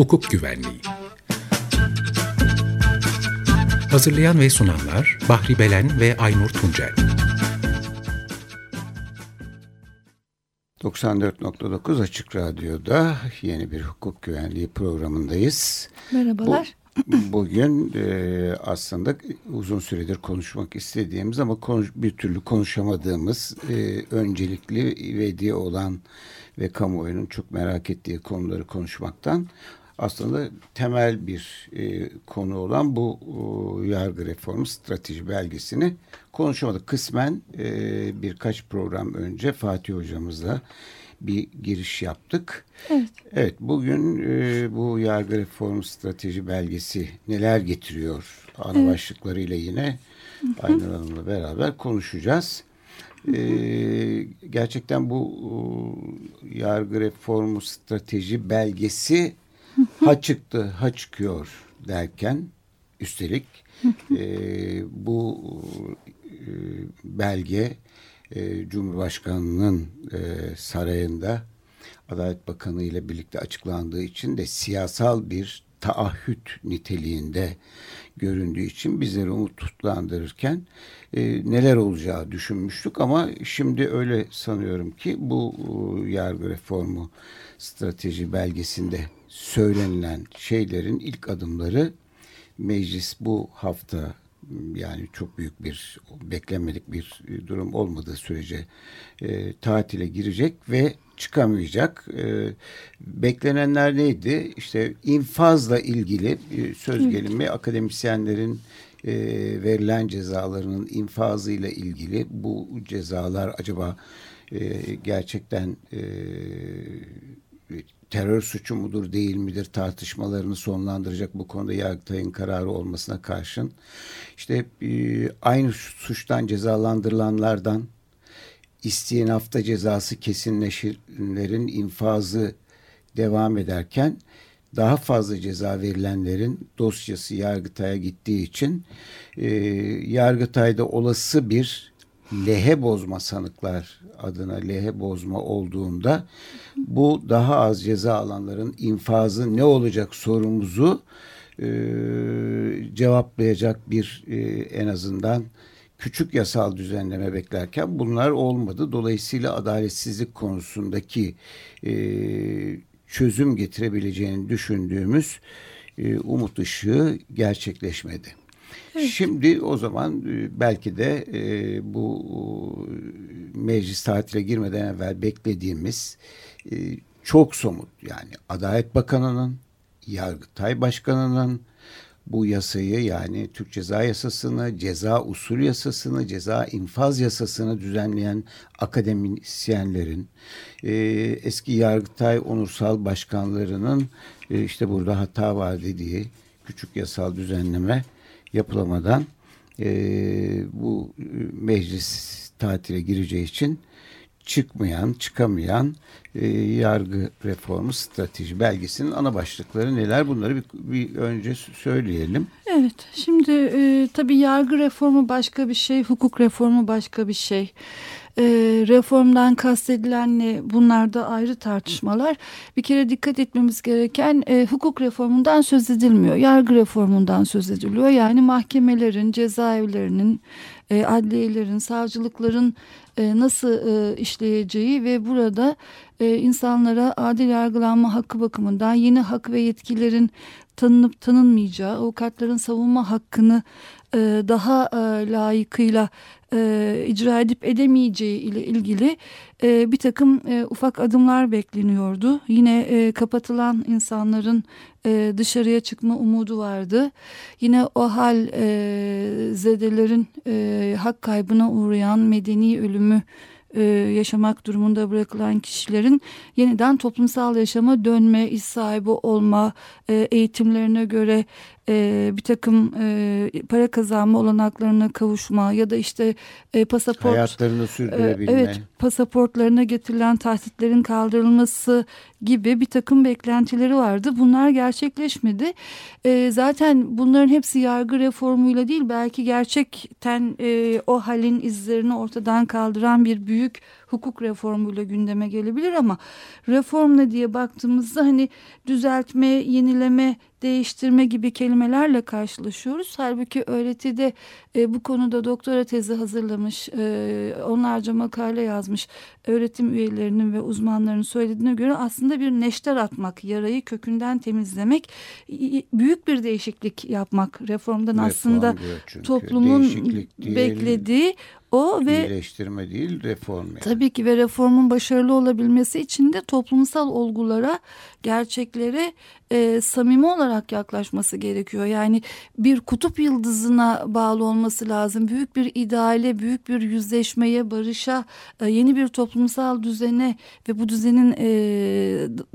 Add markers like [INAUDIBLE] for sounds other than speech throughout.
Hukuk Güvenliği Hazırlayan ve sunanlar Bahri Belen ve Aynur Tuncel 94.9 Açık Radyo'da yeni bir hukuk güvenliği programındayız. Merhabalar. Bu, bugün e, aslında uzun süredir konuşmak istediğimiz ama konuş, bir türlü konuşamadığımız e, öncelikli ve diye olan ve kamuoyunun çok merak ettiği konuları konuşmaktan aslında temel bir e, konu olan bu e, yargı reformu strateji belgesini konuşamadık. Kısmen e, birkaç program önce Fatih hocamızla bir giriş yaptık. Evet. Evet bugün e, bu yargı reformu strateji belgesi neler getiriyor ana evet. başlıklarıyla yine Aynur Hanım'la beraber konuşacağız. Ee, gerçekten bu e, yargı reformu strateji belgesi ha çıktı ha çıkıyor derken üstelik e, bu e, belge e, Cumhurbaşkanı'nın e, sarayında Adalet Bakanı ile birlikte açıklandığı için de siyasal bir taahhüt niteliğinde göründüğü için bizleri umutlandırırken e, neler olacağı düşünmüştük ama şimdi öyle sanıyorum ki bu e, yargı reformu strateji belgesinde söylenilen şeylerin ilk adımları meclis bu hafta yani çok büyük bir beklenmedik bir durum olmadığı sürece e, tatile girecek ve çıkamayacak. E, beklenenler neydi? İşte infazla ilgili e, söz gelimi akademisyenlerin e, verilen cezalarının infazıyla ilgili bu cezalar acaba e, gerçekten e, terör suçu mudur değil midir tartışmalarını sonlandıracak bu konuda Yargıtay'ın kararı olmasına karşın. İşte e, aynı suçtan cezalandırılanlardan isteyen hafta cezası kesinleşenlerin infazı devam ederken daha fazla ceza verilenlerin dosyası Yargıtay'a gittiği için e, Yargıtay'da olası bir lehe bozma sanıklar adına lehe bozma olduğunda bu daha az ceza alanların infazı ne olacak sorumuzu e, cevaplayacak bir e, en azından küçük yasal düzenleme beklerken bunlar olmadı. Dolayısıyla adaletsizlik konusundaki e, çözüm getirebileceğini düşündüğümüz e, umut ışığı gerçekleşmedi. [LAUGHS] Şimdi o zaman e, belki de e, bu meclis tatile girmeden evvel beklediğimiz e, çok somut yani Adalet Bakanı'nın, Yargıtay Başkanı'nın bu yasayı yani Türk Ceza Yasası'nı, ceza usul yasasını, ceza infaz yasasını düzenleyen akademisyenlerin, e, eski Yargıtay onursal başkanlarının e, işte burada hata var dediği küçük yasal düzenleme yapılamadan e, bu meclis tatile gireceği için çıkmayan, çıkamayan e, yargı reformu strateji belgesinin ana başlıkları neler? Bunları bir, bir önce söyleyelim. Evet, şimdi e, tabii yargı reformu başka bir şey, hukuk reformu başka bir şey. E, reformdan kastedilen ne? Bunlar da ayrı tartışmalar. Bir kere dikkat etmemiz gereken e, hukuk reformundan söz edilmiyor. Yargı reformundan söz ediliyor. Yani mahkemelerin, cezaevlerinin, e, adliyelerin, savcılıkların e, nasıl e, işleyeceği ve burada e, insanlara adil yargılanma hakkı bakımından yeni hak ve yetkilerin tanınıp tanınmayacağı, avukatların savunma hakkını e, daha e, layıkıyla e, icra edip edemeyeceği ile ilgili e, bir takım e, ufak adımlar bekleniyordu. Yine e, kapatılan insanların e, dışarıya çıkma umudu vardı. Yine o hal e, zedelerin e, hak kaybına uğrayan medeni ölümü e, yaşamak durumunda bırakılan kişilerin yeniden toplumsal yaşama dönme, iş sahibi olma, e, eğitimlerine göre e, bir takım e, para kazanma olanaklarına kavuşma ya da işte e, pasaport hayatlarını sürdürebilme. E, evet pasaportlarına getirilen tahtitlerin kaldırılması gibi bir takım beklentileri vardı. Bunlar gerçekleşmedi. E, zaten bunların hepsi yargı reformuyla değil belki gerçekten e, o halin izlerini ortadan kaldıran bir büyük hukuk reformuyla gündeme gelebilir ama reform ne diye baktığımızda hani düzeltme, yenileme, değiştirme gibi kelimelerle karşılaşıyoruz. Halbuki öğretide e, bu konuda doktora tezi hazırlamış, e, onlarca makale yazmış öğretim üyelerinin ve uzmanlarının söylediğine göre aslında bir neşter atmak, yarayı kökünden temizlemek, büyük bir değişiklik yapmak reformdan Reform aslında toplumun beklediği o ve iyileştirme değil reform. Yani. Tabii ki ve reformun başarılı olabilmesi için de toplumsal olgulara, gerçeklere e, samimi olarak yaklaşması gerekiyor. Yani bir kutup yıldızına bağlı olması lazım. Büyük bir ideale, büyük bir yüzleşmeye, barışa, e, yeni bir toplumsal düzene ve bu düzenin e,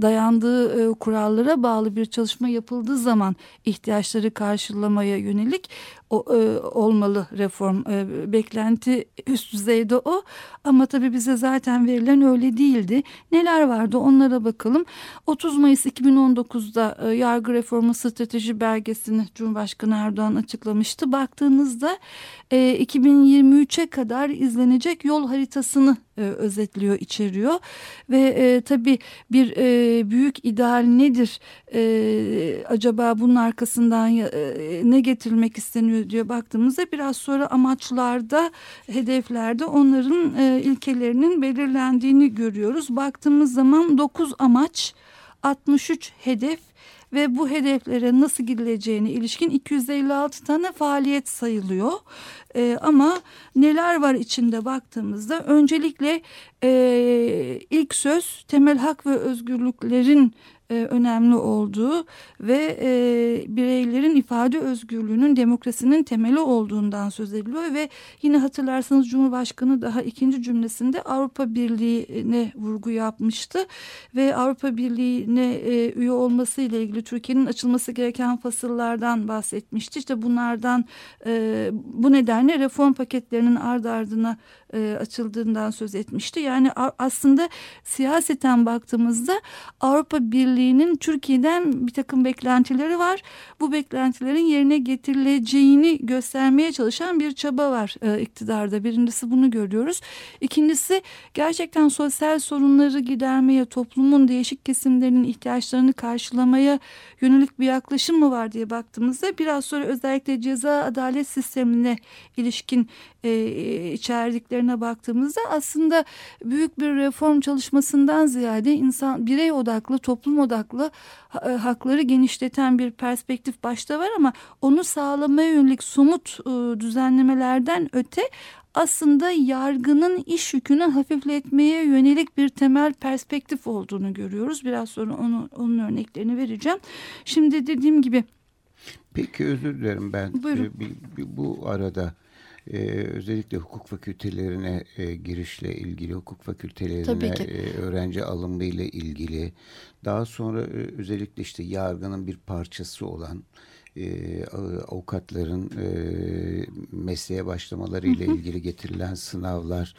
dayandığı e, kurallara bağlı bir çalışma yapıldığı zaman ihtiyaçları karşılamaya yönelik o, e, olmalı reform. E, beklenti üst düzeyde o ama tabii bize zaten verilen öyle değildi. Neler vardı onlara bakalım. 30 Mayıs 2019'da e, yargı reformu strateji belgesini Cumhurbaşkanı Erdoğan açıklamıştı. Baktığınızda e, 2023'e kadar izlenecek yol haritasını e, özetliyor, içeriyor ve e, tabii bir e, büyük ideal nedir? E, acaba bunun arkasından e, ne getirilmek isteniyor diye baktığımızda biraz sonra amaçlarda, hedeflerde onların e, ilkelerinin belirlendiğini görüyoruz. Baktığımız zaman 9 amaç, 63 hedef ve bu hedeflere nasıl gidileceğine ilişkin 256 tane faaliyet sayılıyor. E, ama neler var içinde baktığımızda öncelikle e, ilk söz temel hak ve özgürlüklerin e, önemli olduğu ve e, bireylerin ifade özgürlüğünün demokrasinin temeli olduğundan söz ediliyor ve yine hatırlarsanız Cumhurbaşkanı daha ikinci cümlesinde Avrupa Birliği'ne vurgu yapmıştı ve Avrupa Birliği'ne e, üye olması ile ilgili Türkiye'nin açılması gereken fasıllardan bahsetmişti. İşte bunlardan e, bu nedenle reform paketlerinin ard ardına e, açıldığından söz etmişti. Yani aslında siyaseten baktığımızda Avrupa Birliği'nin Türkiye'den bir takım beklentileri var. Bu beklentilerin yerine getirileceğini göstermeye çalışan bir çaba var e, iktidarda. Birincisi bunu görüyoruz. İkincisi gerçekten sosyal sorunları gidermeye, toplumun değişik kesimlerinin ihtiyaçlarını karşılamaya yönelik bir yaklaşım mı var diye baktığımızda biraz sonra özellikle ceza adalet sistemine ilişkin e, içerdiklerine baktığımızda aslında büyük bir reform çalışmasından ziyade insan birey odaklı, toplum odaklı e, hakları genişleten bir perspektif başta var ama onu sağlamaya yönelik somut e, düzenlemelerden öte aslında yargının iş yükünü hafifletmeye yönelik bir temel perspektif olduğunu görüyoruz. Biraz sonra onu, onun örneklerini vereceğim. Şimdi dediğim gibi. Peki özür dilerim ben. Buyurun. Bir, bir, bu arada e, özellikle hukuk fakültelerine e, girişle ilgili, hukuk fakültelerine e, öğrenci alımı ile ilgili, daha sonra e, özellikle işte yargının bir parçası olan e, avukatların e, mesleğe başlamaları ile ilgili getirilen sınavlar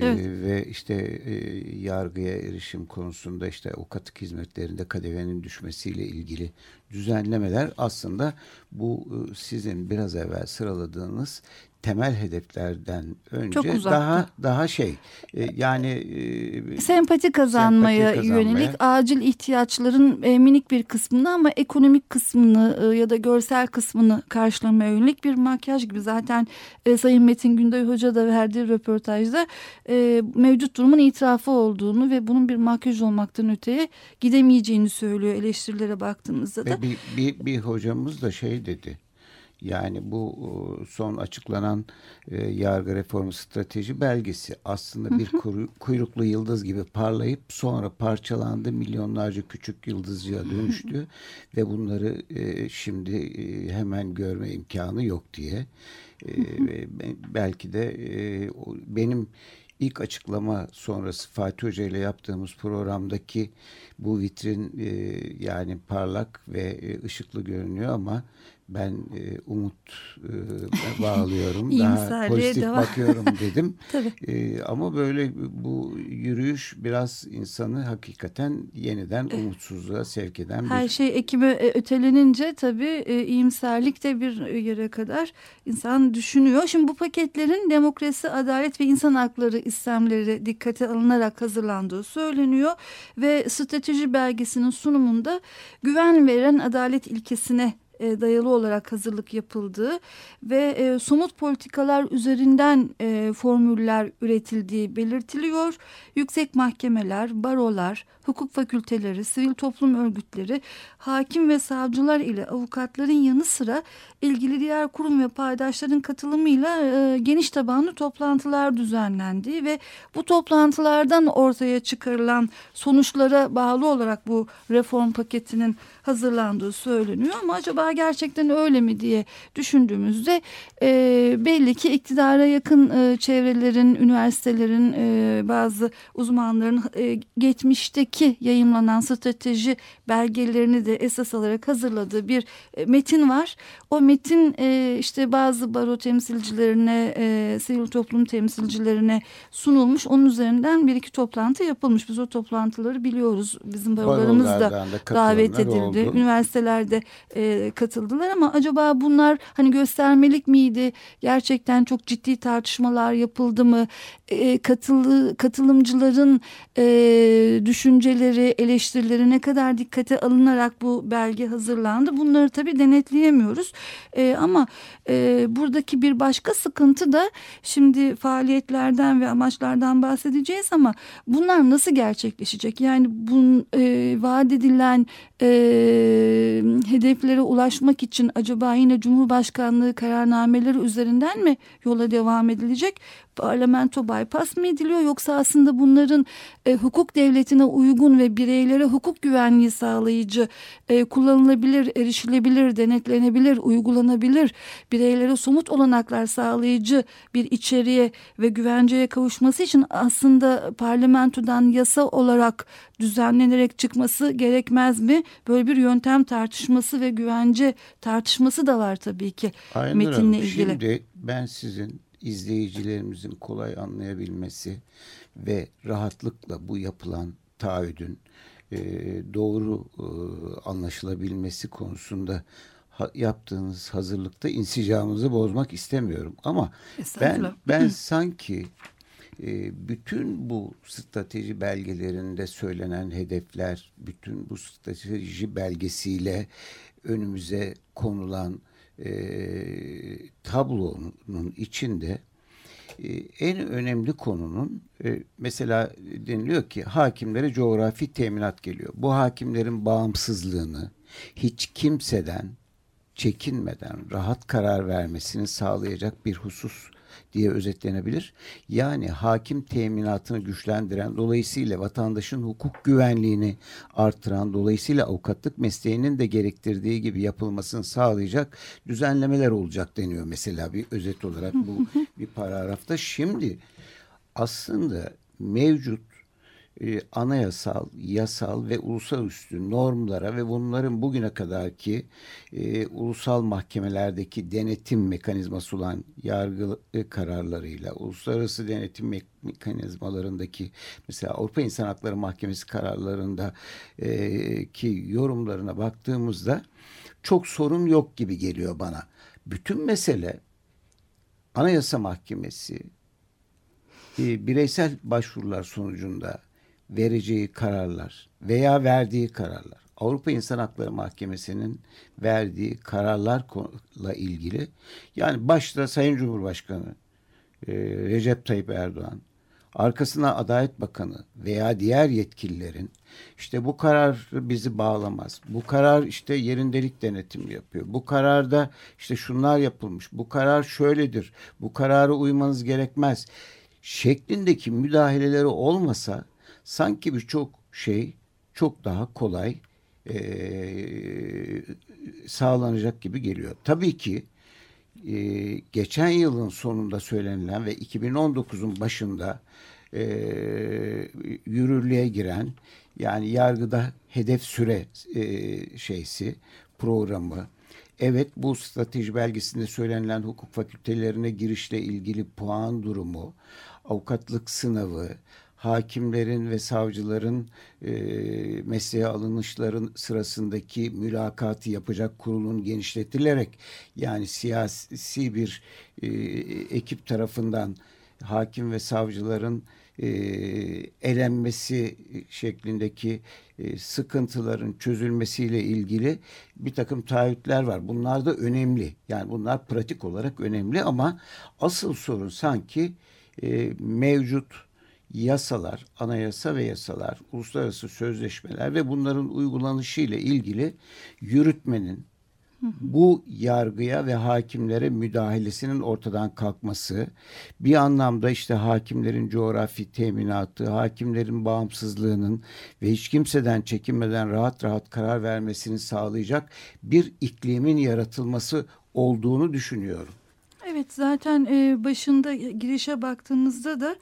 e, evet. e, ve işte e, yargıya erişim konusunda işte avukatlık hizmetlerinde kadevenin düşmesiyle ilgili düzenlemeler aslında bu e, sizin biraz evvel sıraladığınız temel hedeflerden önce daha daha şey e, yani e, sempati kazanmaya, sempati kazanmaya yönelik acil ihtiyaçların minik bir kısmını ama ekonomik kısmını ya da görsel kısmını karşılamaya yönelik bir makyaj gibi zaten Sayın Metin Günday Hoca da verdiği röportajda mevcut durumun itirafı olduğunu ve bunun bir makyaj olmaktan öteye gidemeyeceğini söylüyor eleştirilere baktığımızda da. Ve bir, bir, bir hocamız da şey dedi. Yani bu e, son açıklanan e, yargı reformu strateji belgesi aslında bir kuyruklu yıldız gibi parlayıp sonra parçalandı milyonlarca küçük yıldızcıya dönüştü ve bunları e, şimdi hemen görme imkanı yok diye belki de benim ilk açıklama sonrası Fatih Hoca ile yaptığımız programdaki bu vitrin yani parlak ve ışıklı görünüyor ama ben e, umut e, [LAUGHS] bağlıyorum. Daha pozitif devam. bakıyorum [LAUGHS] dedim. E, ama böyle bu yürüyüş biraz insanı hakikaten yeniden umutsuzluğa sevk eden Her bir... şey ekime e, ötelenince tabii e, iyimserlik de bir yere kadar insan düşünüyor. Şimdi bu paketlerin demokrasi, adalet ve insan hakları istemleri dikkate alınarak hazırlandığı söyleniyor ve strateji belgesinin sunumunda güven veren adalet ilkesine e, dayalı olarak hazırlık yapıldığı ve e, somut politikalar üzerinden e, formüller üretildiği belirtiliyor. Yüksek mahkemeler, barolar, hukuk fakülteleri, sivil toplum örgütleri, hakim ve savcılar ile avukatların yanı sıra ilgili diğer kurum ve paydaşların katılımıyla e, geniş tabanlı toplantılar düzenlendiği ve bu toplantılardan ortaya çıkarılan sonuçlara bağlı olarak bu reform paketinin hazırlandığı söyleniyor. Ama acaba gerçekten öyle mi diye düşündüğümüzde e, belli ki iktidara yakın e, çevrelerin, üniversitelerin, e, bazı uzmanların e, geçmişteki yayımlanan strateji belgelerini de esas alarak hazırladığı bir e, metin var. O metin e, işte bazı baro temsilcilerine, e, sivil toplum temsilcilerine sunulmuş. Onun üzerinden bir iki toplantı yapılmış. Biz o toplantıları biliyoruz. Bizim barolarımız da davet edildi. Oldu. Üniversitelerde e, katıldılar ama acaba bunlar hani göstermelik miydi? Gerçekten çok ciddi tartışmalar yapıldı mı? E, katılı, katılımcıların e, düşünceleri, eleştirileri ne kadar dikkate alınarak bu belge hazırlandı? Bunları tabii denetleyemiyoruz. E, ama e, buradaki bir başka sıkıntı da şimdi faaliyetlerden ve amaçlardan bahsedeceğiz ama bunlar nasıl gerçekleşecek? Yani bun, e, vaat edilen e, hedeflere ulaşmak için acaba yine Cumhurbaşkanlığı kararnameleri üzerinden mi yola devam edilecek? Parlamento bypass mı ediliyor yoksa aslında bunların e, hukuk devletine uygun ve bireylere hukuk güvenliği sağlayıcı, e, kullanılabilir, erişilebilir, denetlenebilir, uygulanabilir, bireylere somut olanaklar sağlayıcı bir içeriğe ve güvenceye kavuşması için aslında parlamentodan yasa olarak düzenlenerek çıkması gerekmez mi? Böyle bir yöntem tartışması ve güvence tartışması da var tabii ki Aynen metinle ilgili. Şimdi ben sizin izleyicilerimizin kolay anlayabilmesi ve rahatlıkla bu yapılan taahhüdün e, doğru e, anlaşılabilmesi konusunda ha, yaptığınız hazırlıkta insicamınızı bozmak istemiyorum. Ama ben ben [CLEARS THROAT] sanki e, bütün bu strateji belgelerinde söylenen hedefler, bütün bu strateji belgesiyle önümüze konulan e, tablonun içinde e, en önemli konunun e, mesela deniliyor ki hakimlere coğrafi teminat geliyor. Bu hakimlerin bağımsızlığını hiç kimseden çekinmeden rahat karar vermesini sağlayacak bir husus diye özetlenebilir. Yani hakim teminatını güçlendiren, dolayısıyla vatandaşın hukuk güvenliğini artıran, dolayısıyla avukatlık mesleğinin de gerektirdiği gibi yapılmasını sağlayacak düzenlemeler olacak deniyor mesela bir özet olarak bu [LAUGHS] bir paragrafta. Şimdi aslında mevcut e, anayasal, yasal ve uluslararası normlara ve bunların bugüne kadarki e, ulusal mahkemelerdeki denetim mekanizması olan yargı kararlarıyla, uluslararası denetim me mekanizmalarındaki mesela Avrupa İnsan Hakları Mahkemesi kararlarında e, ki yorumlarına baktığımızda çok sorun yok gibi geliyor bana. Bütün mesele Anayasa Mahkemesi e, bireysel başvurular sonucunda vereceği kararlar veya verdiği kararlar Avrupa İnsan Hakları Mahkemesi'nin verdiği kararlarla ilgili yani başta Sayın Cumhurbaşkanı e, Recep Tayyip Erdoğan arkasına Adalet Bakanı veya diğer yetkililerin işte bu karar bizi bağlamaz. Bu karar işte yerindelik denetim yapıyor. Bu kararda işte şunlar yapılmış. Bu karar şöyledir. Bu kararı uymanız gerekmez. Şeklindeki müdahaleleri olmasa sanki birçok şey çok daha kolay e, sağlanacak gibi geliyor. Tabii ki e, geçen yılın sonunda söylenilen ve 2019'un başında e, yürürlüğe giren yani yargıda hedef süre e, şeysi programı Evet bu strateji belgesinde söylenilen hukuk fakültelerine girişle ilgili puan durumu, avukatlık sınavı, hakimlerin ve savcıların e, mesleğe alınışların sırasındaki mülakatı yapacak kurulun genişletilerek yani siyasi bir e, ekip tarafından hakim ve savcıların e, elenmesi şeklindeki e, sıkıntıların çözülmesiyle ilgili bir takım taahhütler var. Bunlar da önemli. Yani bunlar pratik olarak önemli ama asıl sorun sanki e, mevcut yasalar, anayasa ve yasalar, uluslararası sözleşmeler ve bunların uygulanışı ile ilgili yürütmenin bu yargıya ve hakimlere müdahalesinin ortadan kalkması, bir anlamda işte hakimlerin coğrafi teminatı, hakimlerin bağımsızlığının ve hiç kimseden çekinmeden rahat rahat karar vermesini sağlayacak bir iklimin yaratılması olduğunu düşünüyorum. Evet zaten e, başında girişe baktığınızda da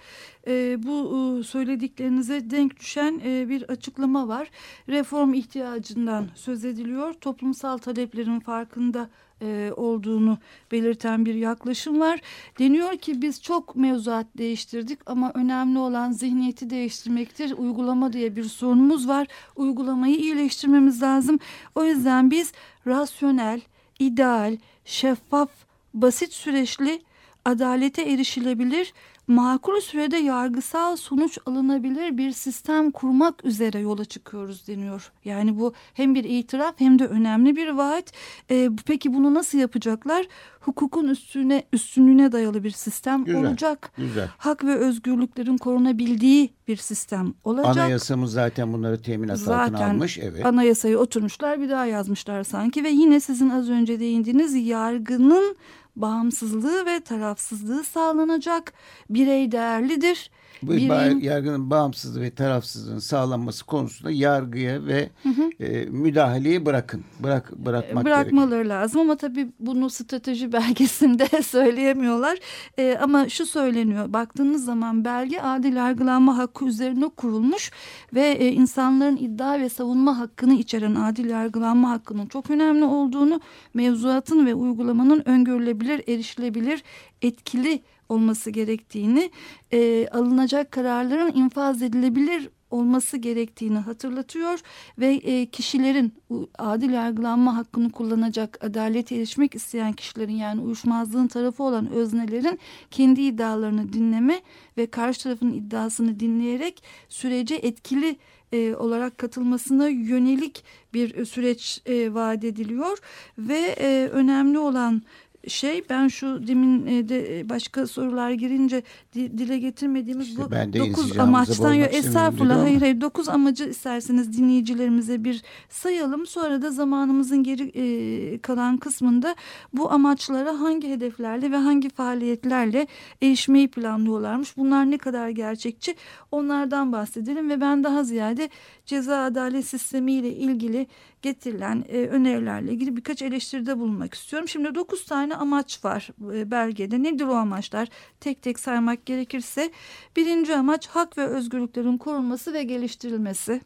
e, bu e, söylediklerinize denk düşen e, bir açıklama var. Reform ihtiyacından söz ediliyor. Toplumsal taleplerin farkında e, olduğunu belirten bir yaklaşım var. Deniyor ki biz çok mevzuat değiştirdik ama önemli olan zihniyeti değiştirmektir. Uygulama diye bir sorunumuz var. Uygulamayı iyileştirmemiz lazım. O yüzden biz rasyonel, ideal, şeffaf basit süreçli, adalete erişilebilir, makul sürede yargısal sonuç alınabilir bir sistem kurmak üzere yola çıkıyoruz deniyor. Yani bu hem bir itiraf hem de önemli bir vaat. E, peki bunu nasıl yapacaklar? Hukukun üstüne üstünlüğüne dayalı bir sistem güzel, olacak. Güzel. Hak ve özgürlüklerin korunabildiği bir sistem olacak. Anayasamız zaten bunları teminat zaten altına almış. Evet. Anayasayı oturmuşlar bir daha yazmışlar sanki ve yine sizin az önce değindiğiniz yargının bağımsızlığı ve tarafsızlığı sağlanacak. Birey değerlidir. Bu Bireyin... yargının bağımsızlığı ve tarafsızlığının sağlanması konusunda yargıya ve hı hı. E, müdahaleyi bırakın. Bırak bırakmak Bırakmaları gerekir. lazım ama tabii bunu strateji [LAUGHS] belgesinde [LAUGHS] söyleyemiyorlar. E, ama şu söyleniyor. Baktığınız zaman belge adil yargılanma hakkı üzerine kurulmuş ve e, insanların iddia ve savunma hakkını içeren adil yargılanma hakkının çok önemli olduğunu, mevzuatın ve uygulamanın öngörülebilir, erişilebilir, etkili olması gerektiğini, e, alınacak kararların infaz edilebilir olması gerektiğini hatırlatıyor ve e, kişilerin adil yargılanma hakkını kullanacak adalete erişmek isteyen kişilerin yani uyuşmazlığın tarafı olan öznelerin kendi iddialarını dinleme ve karşı tarafın iddiasını dinleyerek sürece etkili e, olarak katılmasına yönelik bir süreç e, vaat ediliyor. Ve e, önemli olan şey ben şu demin e, de e, başka sorular girince dile getirmediğimiz işte bu dokuz amaçtan ya estağfurullah hayır hayır dokuz amacı isterseniz dinleyicilerimize bir sayalım. Sonra da zamanımızın geri e, kalan kısmında bu amaçlara hangi hedeflerle ve hangi faaliyetlerle erişmeyi planlıyorlarmış? Bunlar ne kadar gerçekçi? Onlardan bahsedelim ve ben daha ziyade ceza adalet sistemi ile ilgili getirilen e, önerilerle ilgili birkaç eleştiride bulunmak istiyorum. Şimdi dokuz tane amaç var e, belgede. Nedir o amaçlar? Tek tek saymak gerekirse birinci amaç hak ve özgürlüklerin korunması ve geliştirilmesi.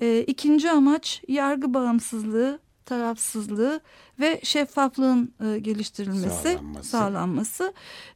E, ikinci amaç yargı bağımsızlığı, tarafsızlığı ve şeffaflığın e, geliştirilmesi, sağlanması. sağlanması.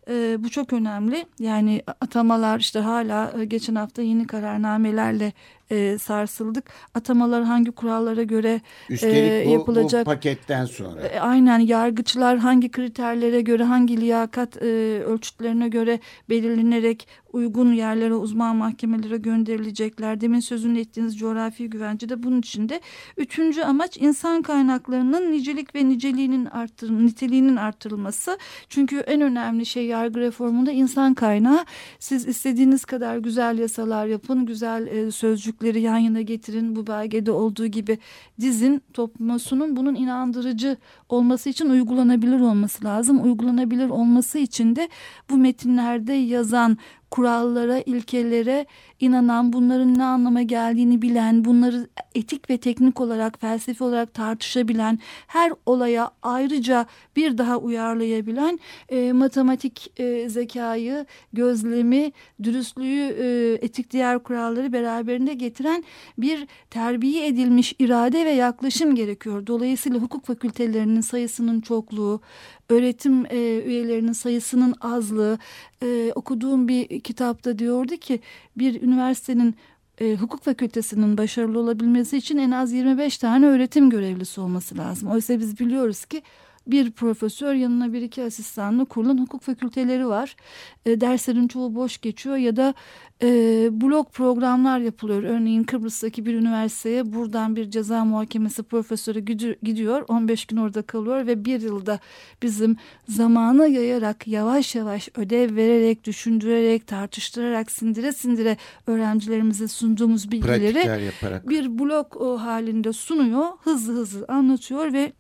E, bu çok önemli. Yani atamalar işte hala e, geçen hafta yeni kararnamelerle e, sarsıldık. Atamalar hangi kurallara göre Üstelik e, bu, yapılacak? bu paketten sonra. E, aynen yargıçlar hangi kriterlere göre hangi liyakat e, ölçütlerine göre belirlenerek uygun yerlere uzman mahkemelere gönderilecekler. Demin sözünü ettiğiniz coğrafi güvence de bunun içinde. Üçüncü amaç insan kaynaklarının nicelik ve niceliğinin arttır, niteliğinin arttırılması. Çünkü en önemli şey yargı reformunda insan kaynağı. Siz istediğiniz kadar güzel yasalar yapın, güzel e, sözcükleri yan yana getirin. Bu belgede olduğu gibi dizin toplamasının bunun inandırıcı olması için uygulanabilir olması lazım. Uygulanabilir olması için de bu metinlerde yazan kurallara, ilkelere inanan, bunların ne anlama geldiğini bilen, bunları etik ve teknik olarak, felsefi olarak tartışabilen, her olaya ayrıca bir daha uyarlayabilen e, matematik e, zekayı, gözlemi, dürüstlüğü, e, etik diğer kuralları beraberinde getiren bir terbiye edilmiş irade ve yaklaşım gerekiyor. Dolayısıyla hukuk fakültelerinin sayısının çokluğu, öğretim e, üyelerinin sayısının azlığı, e, okuduğum bir kitapta diyordu ki bir üniversitenin e, hukuk fakültesinin başarılı olabilmesi için en az 25 tane öğretim görevlisi olması lazım. Oysa biz biliyoruz ki bir profesör yanına bir iki asistanla kurulan hukuk fakülteleri var. E, derslerin çoğu boş geçiyor ya da e, blok programlar yapılıyor. Örneğin Kıbrıs'taki bir üniversiteye buradan bir ceza muhakemesi profesörü gidiyor. 15 gün orada kalıyor ve bir yılda bizim zamanı yayarak yavaş yavaş ödev vererek, düşündürerek, tartıştırarak, sindire sindire öğrencilerimize sunduğumuz bilgileri bir blok halinde sunuyor. Hızlı hızlı anlatıyor ve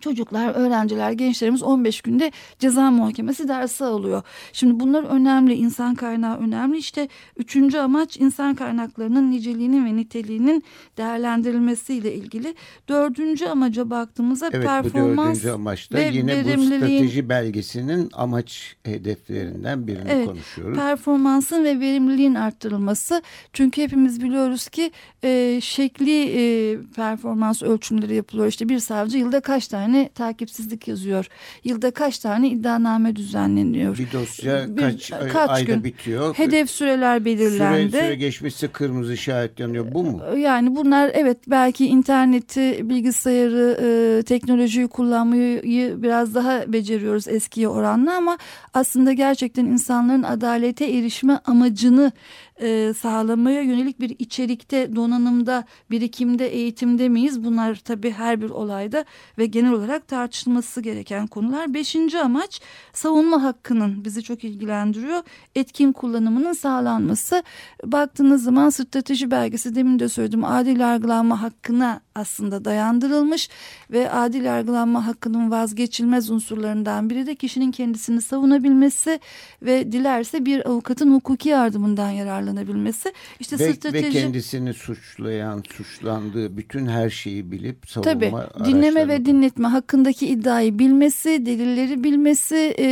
Çocuklar, öğrenciler, gençlerimiz 15 günde ceza muhakemesi dersi alıyor. Şimdi bunlar önemli, insan kaynağı önemli. İşte üçüncü amaç insan kaynaklarının niceliğinin ve niteliğinin değerlendirilmesiyle ilgili. Dördüncü amaca baktığımızda evet, performans bu dördüncü amaçta ve yine bu strateji belgesinin amaç hedeflerinden birini evet, konuşuyoruz. Performansın ve verimliliğin arttırılması. Çünkü hepimiz biliyoruz ki e, şekli e, performans ölçümleri yapılıyor. İşte bir savcı yılda kaç tane tane takipsizlik yazıyor. Yılda kaç tane iddianame düzenleniyor. Bir dosya bir, kaç, kaç ayda gün. bitiyor. Hedef süreler belirlendi. Süre, süre geçmişse kırmızı işaret yanıyor. Bu mu? Yani bunlar evet belki interneti, bilgisayarı, e, teknolojiyi kullanmayı biraz daha beceriyoruz eskiye oranla ama aslında gerçekten insanların adalete erişme amacını e, sağlamaya yönelik bir içerikte, donanımda, birikimde, eğitimde miyiz? Bunlar tabii her bir olayda ve genel olarak tartışılması gereken konular. Beşinci amaç savunma hakkının bizi çok ilgilendiriyor. Etkin kullanımının sağlanması. Baktığınız zaman strateji belgesi demin de söyledim adil yargılanma hakkına aslında dayandırılmış ve adil yargılanma hakkının vazgeçilmez unsurlarından biri de kişinin kendisini savunabilmesi ve dilerse bir avukatın hukuki yardımından yararlanabilmesi. İşte ve, strateji... ve kendisini suçlayan, suçlandığı bütün her şeyi bilip savunma Tabii, dinleme ve dinletme hakkındaki iddiayı bilmesi, delilleri bilmesi, e,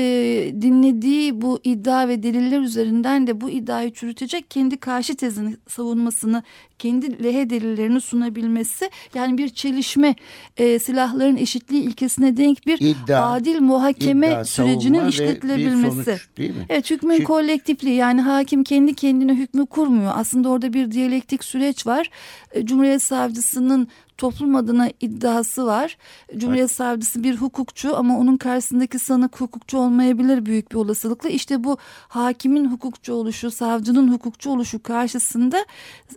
dinlediği bu iddia ve deliller üzerinden de bu iddiayı çürütecek kendi karşı tezini savunmasını kendi lehe delillerini sunabilmesi yani bir çelişme e, silahların eşitliği ilkesine denk bir iddia, adil muhakeme iddia, sürecinin işletilebilmesi. Sonuç, evet hükmün Şimdi, kolektifliği yani hakim kendi kendine hükmü kurmuyor. Aslında orada bir diyalektik süreç var. E, Cumhuriyet Savcısının toplum adına iddiası var. Cumhuriyet evet. Savcısı bir hukukçu ama onun karşısındaki sanık hukukçu olmayabilir büyük bir olasılıkla. İşte bu hakimin hukukçu oluşu, savcının hukukçu oluşu karşısında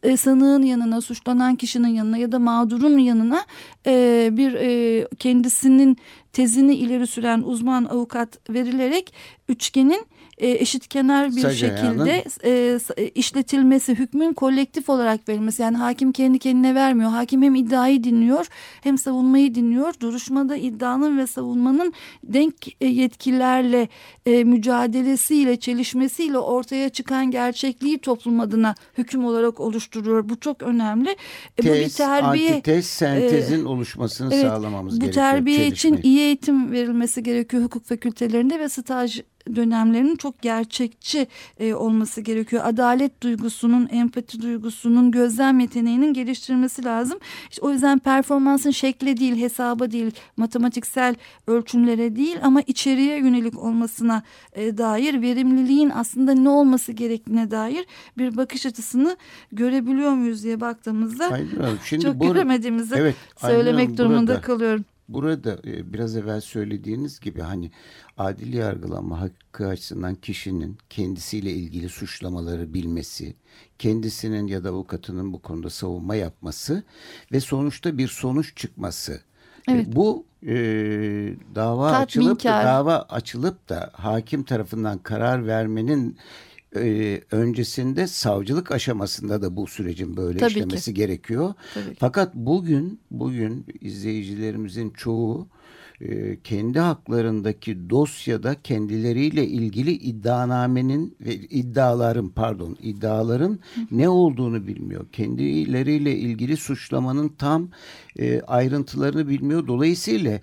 e, sanığın yanına, suçlanan kişinin yanına ya da mağdurun yanına e, bir e, kendisinin tezini ileri süren uzman avukat verilerek üçgenin e, eşitkenar bir Sadece şekilde e, e, işletilmesi, hükmün kolektif olarak verilmesi. Yani hakim kendi kendine vermiyor. Hakim hem iddiayı dinliyor hem savunmayı dinliyor. Duruşmada iddianın ve savunmanın denk e, yetkilerle e, mücadelesiyle, çelişmesiyle ortaya çıkan gerçekliği toplum adına hüküm olarak oluşturuyor. Bu çok önemli. E, bu bir terbiye. Antitez, sentezin e, oluşmasını evet, sağlamamız bu gerekiyor. Bu terbiye için iyi eğitim verilmesi gerekiyor hukuk fakültelerinde ve staj dönemlerinin çok gerçekçi e, olması gerekiyor. Adalet duygusunun, empati duygusunun, gözlem yeteneğinin geliştirilmesi lazım. İşte o yüzden performansın şekle değil, hesaba değil, matematiksel ölçümlere değil ama içeriye yönelik olmasına e, dair verimliliğin aslında ne olması gerektiğine dair bir bakış açısını görebiliyor muyuz diye baktığımızda Aynen. Şimdi çok bu, göremediğimizi evet, söylemek aynen, durumunda burada, kalıyorum. Burada e, biraz evvel söylediğiniz gibi hani adil yargılama hakkı açısından kişinin kendisiyle ilgili suçlamaları bilmesi, kendisinin ya da avukatının bu konuda savunma yapması ve sonuçta bir sonuç çıkması. E, evet. Bu e, dava açılıp da, dava açılıp da hakim tarafından karar vermenin e, öncesinde savcılık aşamasında da bu sürecin böyle Tabii işlemesi ki. gerekiyor. Tabii. Fakat bugün bugün izleyicilerimizin çoğu e, kendi haklarındaki dosyada kendileriyle ilgili iddianamenin ve iddiaların pardon iddiaların ne olduğunu bilmiyor. Kendileriyle ilgili suçlamanın tam e, ayrıntılarını bilmiyor. Dolayısıyla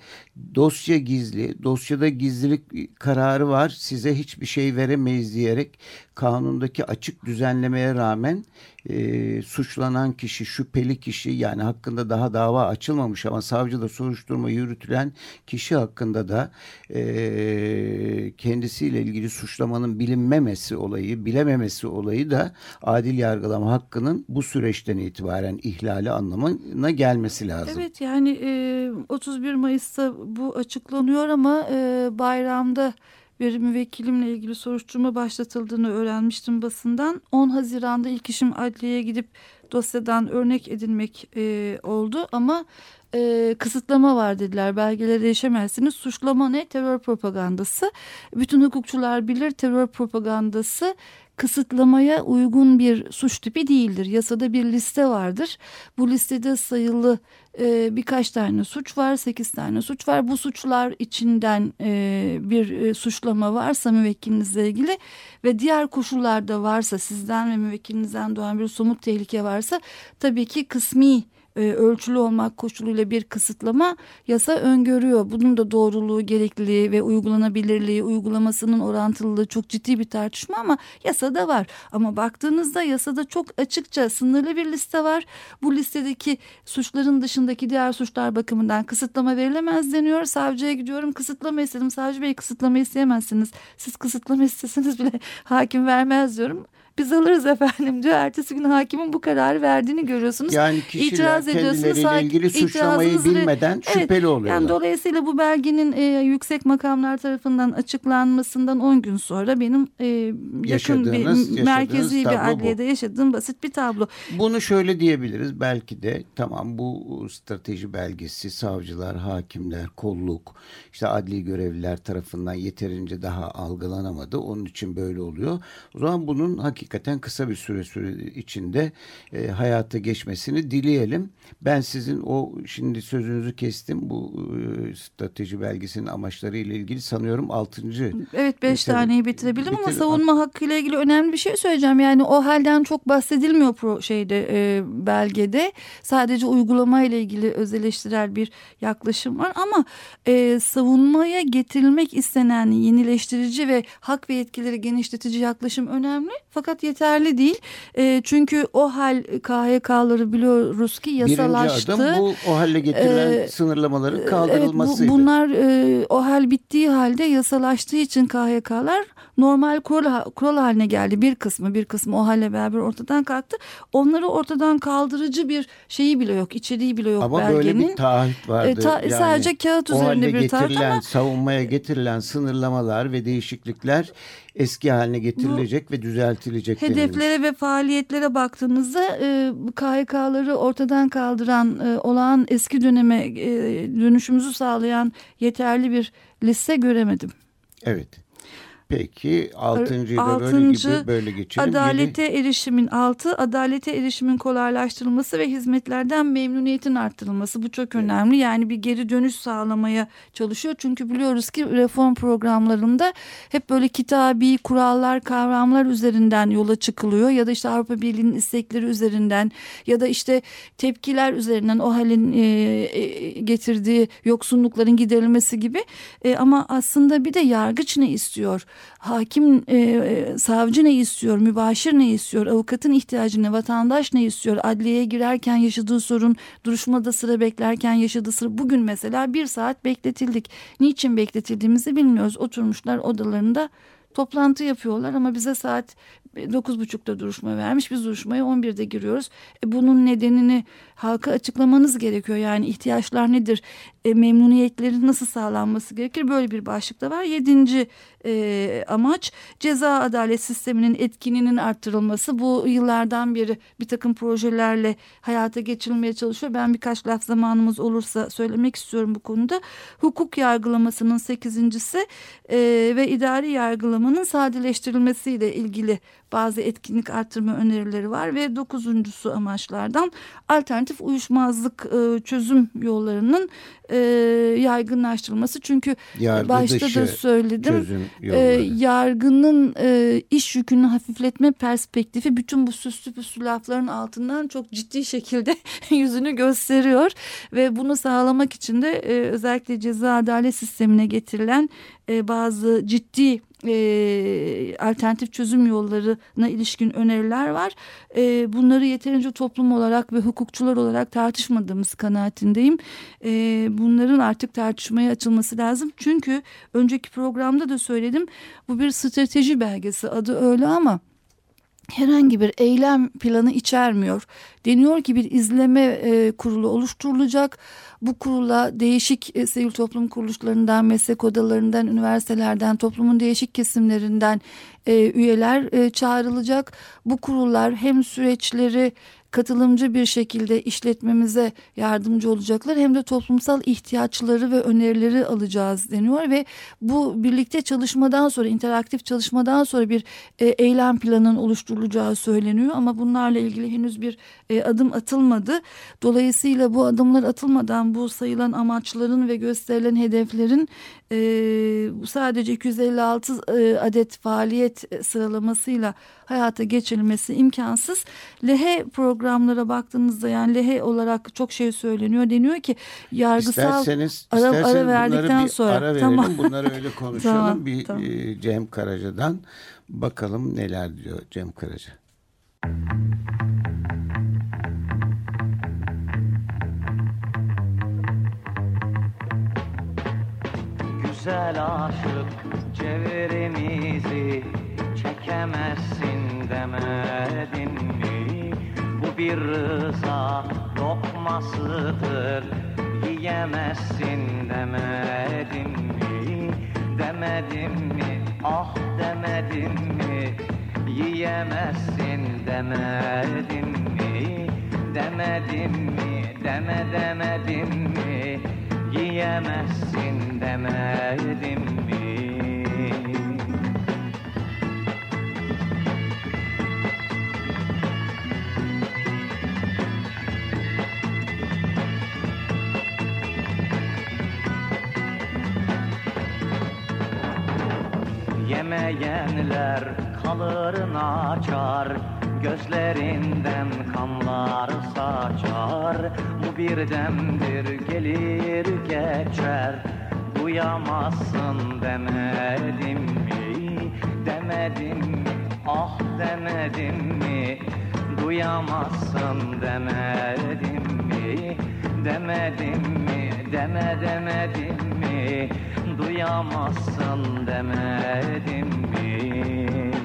dosya gizli, dosyada gizlilik kararı var. Size hiçbir şey veremeyiz diyerek kanundaki açık düzenlemeye rağmen e, suçlanan kişi, şüpheli kişi yani hakkında daha dava açılmamış ama savcıda soruşturma yürütülen kişi hakkında da e, kendisiyle ilgili suçlamanın bilinmemesi olayı, bilememesi olayı da adil yargılama hakkının bu süreçten itibaren ihlali anlamına gelmesi lazım. Evet yani e, 31 Mayıs'ta bu açıklanıyor ama e, bayramda bir müvekkilimle ilgili soruşturma başlatıldığını öğrenmiştim basından. 10 Haziran'da ilk işim adliyeye gidip dosyadan örnek edinmek e, oldu ama e, kısıtlama var dediler. Belgelere erişemezsiniz. Suçlama ne? Terör propagandası. Bütün hukukçular bilir terör propagandası kısıtlamaya uygun bir suç tipi değildir. Yasada bir liste vardır. Bu listede sayılı e, birkaç tane suç var, sekiz tane suç var. Bu suçlar içinden e, bir e, suçlama varsa müvekkilinizle ilgili ve diğer koşullarda varsa sizden ve müvekkilinizden doğan bir somut tehlike varsa tabii ki kısmi e, ölçülü olmak koşuluyla bir kısıtlama yasa öngörüyor. Bunun da doğruluğu, gerekliliği ve uygulanabilirliği, uygulamasının orantılılığı çok ciddi bir tartışma ama yasada var. Ama baktığınızda yasada çok açıkça sınırlı bir liste var. Bu listedeki suçların dışındaki diğer suçlar bakımından kısıtlama verilemez deniyor. Savcıya gidiyorum kısıtlama istedim. Savcı bey kısıtlama isteyemezsiniz. Siz kısıtlama isteseniz bile [LAUGHS] hakim vermez diyorum biz alırız efendim diyor. Ertesi gün hakimin bu kararı verdiğini görüyorsunuz. Yani kişiler İtiraz kendileriyle ilgili suçlamayı bilmeden evet, şüpheli oluyorlar. Yani dolayısıyla bu belgenin e, yüksek makamlar tarafından açıklanmasından 10 gün sonra benim e, yakın bir merkezi bir adliyede bu. yaşadığım basit bir tablo. Bunu şöyle diyebiliriz belki de tamam bu strateji belgesi savcılar, hakimler, kolluk, işte adli görevliler tarafından yeterince daha algılanamadı. Onun için böyle oluyor. O zaman bunun hakikaten hakikaten kısa bir süre süre içinde e, hayata geçmesini dileyelim. Ben sizin o şimdi sözünüzü kestim bu e, strateji belgesinin amaçları ile ilgili sanıyorum altıncı. Evet beş mesela, taneyi bitirebildim bitir, ama savunma hakkıyla ilgili önemli bir şey söyleyeceğim. Yani o halden çok bahsedilmiyor pro şeyde e, belgede. Sadece uygulama ile ilgili öz eleştirel bir yaklaşım var ama e, savunmaya getirilmek istenen yenileştirici ve hak ve yetkileri genişletici yaklaşım önemli. Fakat fakat yeterli değil. E, çünkü o hal KHK'ları biliyoruz ki yasalaştı. Birinci adım bu o halle getirilen ee, sınırlamaların kaldırılmasıydı. Evet, bu, bunlar e, o hal bittiği halde yasalaştığı için KHK'lar normal kural, kural haline geldi. Bir kısmı bir kısmı o halle beraber ortadan kalktı. Onları ortadan kaldırıcı bir şeyi bile yok. içeriği bile yok ama belgenin. Ama böyle bir taahhüt vardı. E, ta, yani, sadece kağıt üzerinde bir taahhüt ama. Savunmaya getirilen sınırlamalar ve değişiklikler eski haline getirilecek Bu, ve düzeltilecek. Hedeflere denilmiş. ve faaliyetlere baktığınızda e, KHK'ları ortadan kaldıran e, olağan eski döneme e, dönüşümüzü sağlayan yeterli bir liste göremedim. Evet. Peki altıncıyı da böyle gibi böyle geçelim. Adalete Yedi. erişimin altı adalete erişimin kolaylaştırılması ve hizmetlerden memnuniyetin arttırılması bu çok önemli. Yani bir geri dönüş sağlamaya çalışıyor. Çünkü biliyoruz ki reform programlarında hep böyle kitabi kurallar kavramlar üzerinden yola çıkılıyor. Ya da işte Avrupa Birliği'nin istekleri üzerinden ya da işte tepkiler üzerinden o halin e, e, getirdiği yoksunlukların giderilmesi gibi. E, ama aslında bir de yargıç ne istiyor? Hakim e, e, savcı ne istiyor, mübaşir ne istiyor, avukatın ihtiyacı ne, vatandaş ne istiyor, adliyeye girerken yaşadığı sorun, duruşmada sıra beklerken yaşadığı sıra. Bugün mesela bir saat bekletildik. Niçin bekletildiğimizi bilmiyoruz. Oturmuşlar odalarında toplantı yapıyorlar ama bize saat 9.30'da duruşma vermiş. Biz duruşmaya 11'de giriyoruz. E, bunun nedenini halka açıklamanız gerekiyor. Yani ihtiyaçlar nedir? E, memnuniyetlerin nasıl sağlanması gerekir? Böyle bir başlıkta var. Yedinci e, amaç ceza adalet sisteminin etkinliğinin arttırılması. Bu yıllardan beri bir takım projelerle hayata geçirilmeye çalışıyor. Ben birkaç laf zamanımız olursa söylemek istiyorum bu konuda. Hukuk yargılamasının sekizincisi e, ve idari yargılamanın sadeleştirilmesiyle ilgili bazı etkinlik artırma önerileri var ve dokuzuncusu amaçlardan alternatif uyuşmazlık e, çözüm yollarının e, yaygınlaştırılması. Çünkü Yargı başta da söyledim e, yargının e, iş yükünü hafifletme perspektifi bütün bu süslü püslü lafların altından çok ciddi şekilde [LAUGHS] yüzünü gösteriyor ve bunu sağlamak için de e, özellikle ceza adalet sistemine getirilen e, bazı ciddi e, alternatif çözüm yollarına ilişkin öneriler var. E, bunları yeterince toplum olarak ve hukukçular olarak tartışmadığımız kanaatindeyim. E, bunların artık tartışmaya açılması lazım. Çünkü önceki programda da söyledim bu bir strateji belgesi adı öyle ama herhangi bir eylem planı içermiyor. Deniyor ki bir izleme e, kurulu oluşturulacak. Bu kurula değişik e, sivil toplum kuruluşlarından, meslek odalarından, üniversitelerden, toplumun değişik kesimlerinden e, üyeler e, çağrılacak. Bu kurullar hem süreçleri katılımcı bir şekilde işletmemize yardımcı olacaklar hem de toplumsal ihtiyaçları ve önerileri alacağız deniyor ve bu birlikte çalışmadan sonra interaktif çalışmadan sonra bir e, eylem planının oluşturulacağı söyleniyor ama bunlarla ilgili henüz bir e, adım atılmadı. Dolayısıyla bu adımlar atılmadan bu sayılan amaçların ve gösterilen hedeflerin e, sadece 256 e, adet faaliyet sıralamasıyla hayata geçirilmesi imkansız. Lehe programlara baktığınızda yani lehe olarak çok şey söyleniyor. Deniyor ki yargısal isterseniz, ara, isterseniz ara verdikten bir sonra. Ara verelim tamam. bunları öyle [LAUGHS] konuşalım. tamam, bir tamam. E, Cem Karaca'dan bakalım neler diyor Cem Karaca. Güzel aşık çevremizi çekemezsin demedim mi? Bu bir rıza lokmasıdır yiyemezsin demedim mi? Demedim mi? Ah demedim mi? Yiyemezsin demedim mi? Demedim mi? Deme demedim mi? Yiyemezsin demedim mi? Yemeyenler kalırını açar Gözlerinden kanlar saçar. Bu bir demdir gelir geçer Duyamazsın demedim mi? Demedim mi? Ah demedim mi? Duyamazsın demedim mi? Demedim mi? Deme demedim mi Duyamazsın demedim mi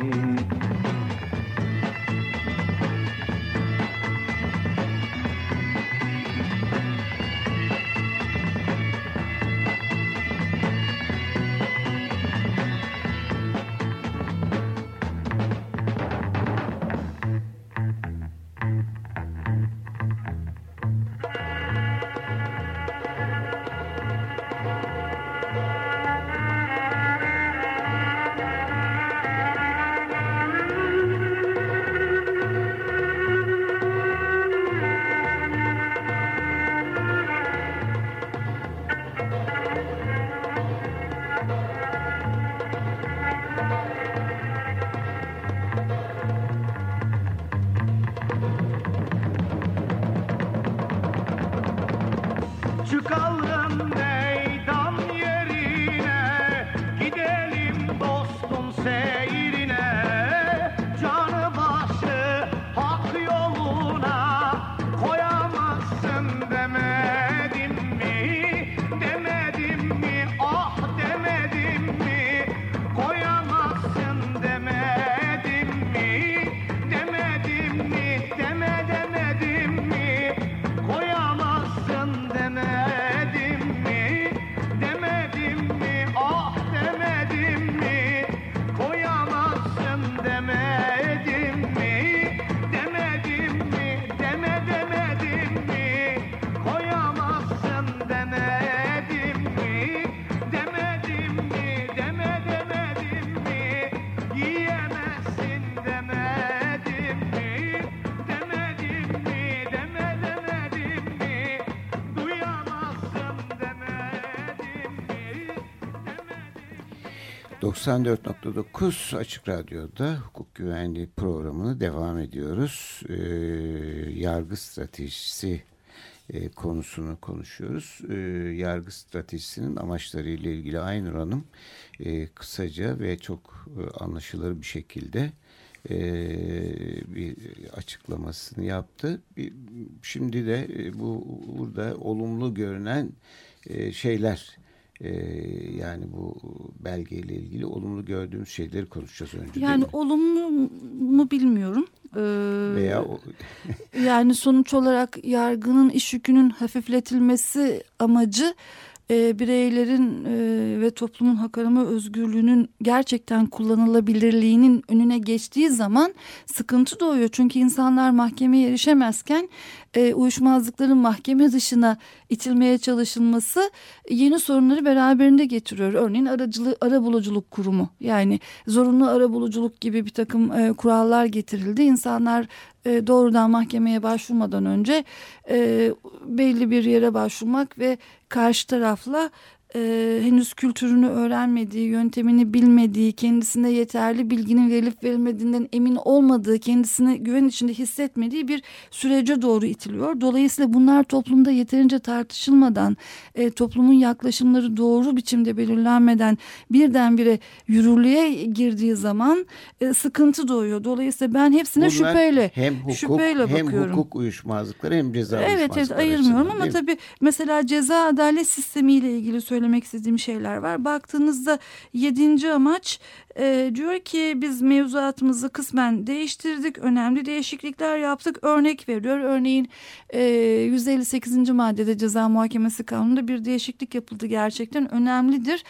94.9 Açık Radyo'da hukuk güvenliği programını devam ediyoruz. Ee, yargı stratejisi e, konusunu konuşuyoruz. Ee, yargı stratejisinin amaçlarıyla ilgili Aynur Hanım e, kısaca ve çok e, anlaşılır bir şekilde e, bir açıklamasını yaptı. Bir, şimdi de e, bu burada olumlu görünen e, şeyler e, yani bu belgeyle ilgili olumlu gördüğümüz şeyleri konuşacağız önce. Yani olumlu mu bilmiyorum. Ee, Veya o, yani sonuç olarak yargının iş yükünün hafifletilmesi amacı e, bireylerin e, ve toplumun hak arama özgürlüğünün gerçekten kullanılabilirliğinin önüne geçtiği zaman sıkıntı doğuyor. Çünkü insanlar mahkemeye erişemezken e, uyuşmazlıkların mahkeme dışına itilmeye çalışılması yeni sorunları beraberinde getiriyor. Örneğin aracılığı, arabuluculuk kurumu yani zorunlu arabuluculuk gibi bir takım e, kurallar getirildi. İnsanlar e, doğrudan mahkemeye başvurmadan önce e, belli bir yere başvurmak ve karşı tarafla e, henüz kültürünü öğrenmediği, yöntemini bilmediği, kendisine yeterli bilginin verilip verilmediğinden emin olmadığı, kendisine güven içinde hissetmediği bir sürece doğru itiliyor. Dolayısıyla bunlar toplumda yeterince tartışılmadan, e, toplumun yaklaşımları doğru biçimde belirlenmeden birdenbire yürürlüğe girdiği zaman e, sıkıntı doğuyor. Dolayısıyla ben hepsine bunlar şüpheyle, hem hukuk şüpheyle hem bakıyorum. hukuk uyuşmazlıkları hem ceza Evet evet uyuşmazlıkları ayırmıyorum ama tabii mesela ceza adalet sistemiyle ilgili söylemek istediğim şeyler var. Baktığınızda yedinci amaç e, diyor ki biz mevzuatımızı kısmen değiştirdik. Önemli değişiklikler yaptık. Örnek veriyor. Örneğin e, 158. maddede ceza muhakemesi kanununda bir değişiklik yapıldı. Gerçekten önemlidir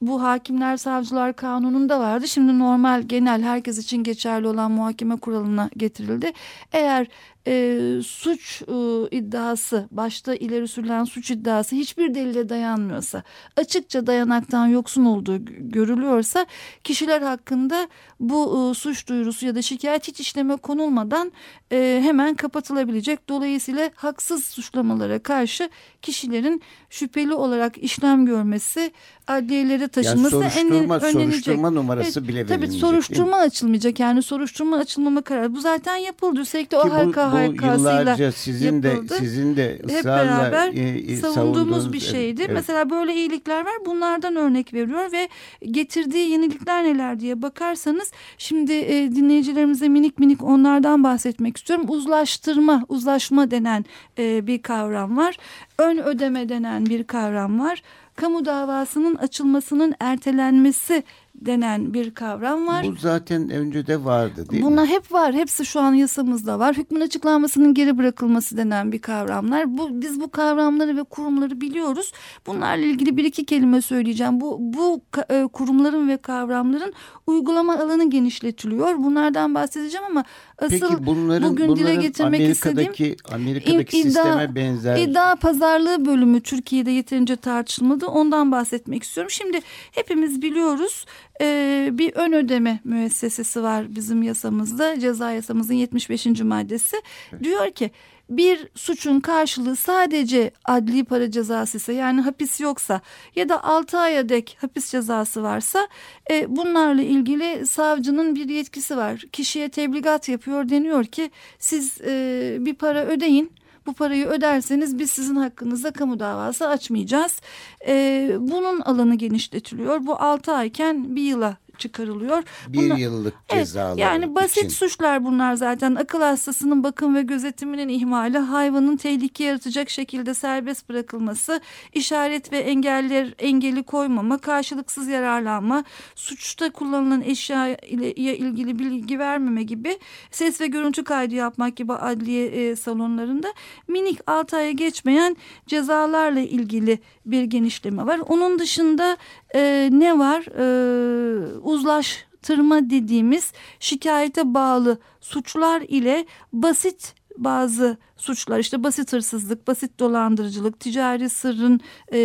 bu hakimler savcılar kanununda vardı. Şimdi normal genel herkes için geçerli olan muhakeme kuralına getirildi. Eğer e, suç e, iddiası başta ileri sürülen suç iddiası hiçbir delile dayanmıyorsa açıkça dayanaktan yoksun olduğu görülüyorsa kişiler hakkında bu e, suç duyurusu ya da şikayet hiç işleme konulmadan e, hemen kapatılabilecek. Dolayısıyla haksız suçlamalara karşı kişilerin şüpheli olarak işlem görmesi adliyelere taşınması yani soruşturma, en önlenecek. soruşturma numarası Evet, bile Tabii değil mi? soruşturma açılmayacak yani soruşturma açılmama kararı. Bu zaten yapıldı. Üstelik de o halka bu halkasıyla yıllarca sizin de yapıldı. sizin de hep beraber e, e, savunduğumuz bir şeydi. evet. Mesela böyle iyilikler var. Bunlardan örnek veriyor ve getirdiği yenilikler neler diye bakarsanız şimdi e, dinleyicilerimize minik minik onlardan bahsetmek istiyorum. Uzlaştırma, uzlaşma denen e, bir kavram var. Ön ödeme denen bir kavram var. Kamu davasının açılmasının ertelenmesi denen bir kavram var. Bu zaten önce de vardı değil Bunlar mi? hep var. Hepsi şu an yasamızda var. Hükmün açıklanmasının geri bırakılması denen bir kavramlar. Bu biz bu kavramları ve kurumları biliyoruz. Bunlarla ilgili bir iki kelime söyleyeceğim. Bu bu e, kurumların ve kavramların uygulama alanı genişletiliyor. Bunlardan bahsedeceğim ama asıl Peki bunların, bugün dile bunların getirmek Amerika'daki, Amerika'daki İd- iddia- sisteme benzer İddia pazarlığı bölümü Türkiye'de yeterince tartışılmadı. Ondan bahsetmek istiyorum. Şimdi hepimiz biliyoruz e, bir ön ödeme müessesesi var bizim yasamızda. Ceza yasamızın 75. maddesi. Diyor ki bir suçun karşılığı sadece adli para cezası ise yani hapis yoksa ya da 6 aya dek hapis cezası varsa e, bunlarla ilgili savcının bir yetkisi var. Kişiye tebligat yapıyor deniyor ki siz e, bir para ödeyin. Bu parayı öderseniz biz sizin hakkınızda kamu davası açmayacağız. Ee, bunun alanı genişletiliyor. Bu 6 ayken bir yıla çıkarılıyor. bir Bunlar- yıllık Evet, cezalar yani basit için. suçlar bunlar zaten. Akıl hastasının bakım ve gözetiminin ihmali, hayvanın tehlike yaratacak şekilde serbest bırakılması, işaret ve engeller engeli koymama, karşılıksız yararlanma, suçta kullanılan eşya ile ilgili bilgi vermeme gibi ses ve görüntü kaydı yapmak gibi adliye e, salonlarında minik 6 aya geçmeyen cezalarla ilgili bir genişleme var. Onun dışında e, ne var? E, uzlaştırma dediğimiz şikayete bağlı suçlar ile basit bazı suçlar işte basit hırsızlık, basit dolandırıcılık, ticari sırrın e,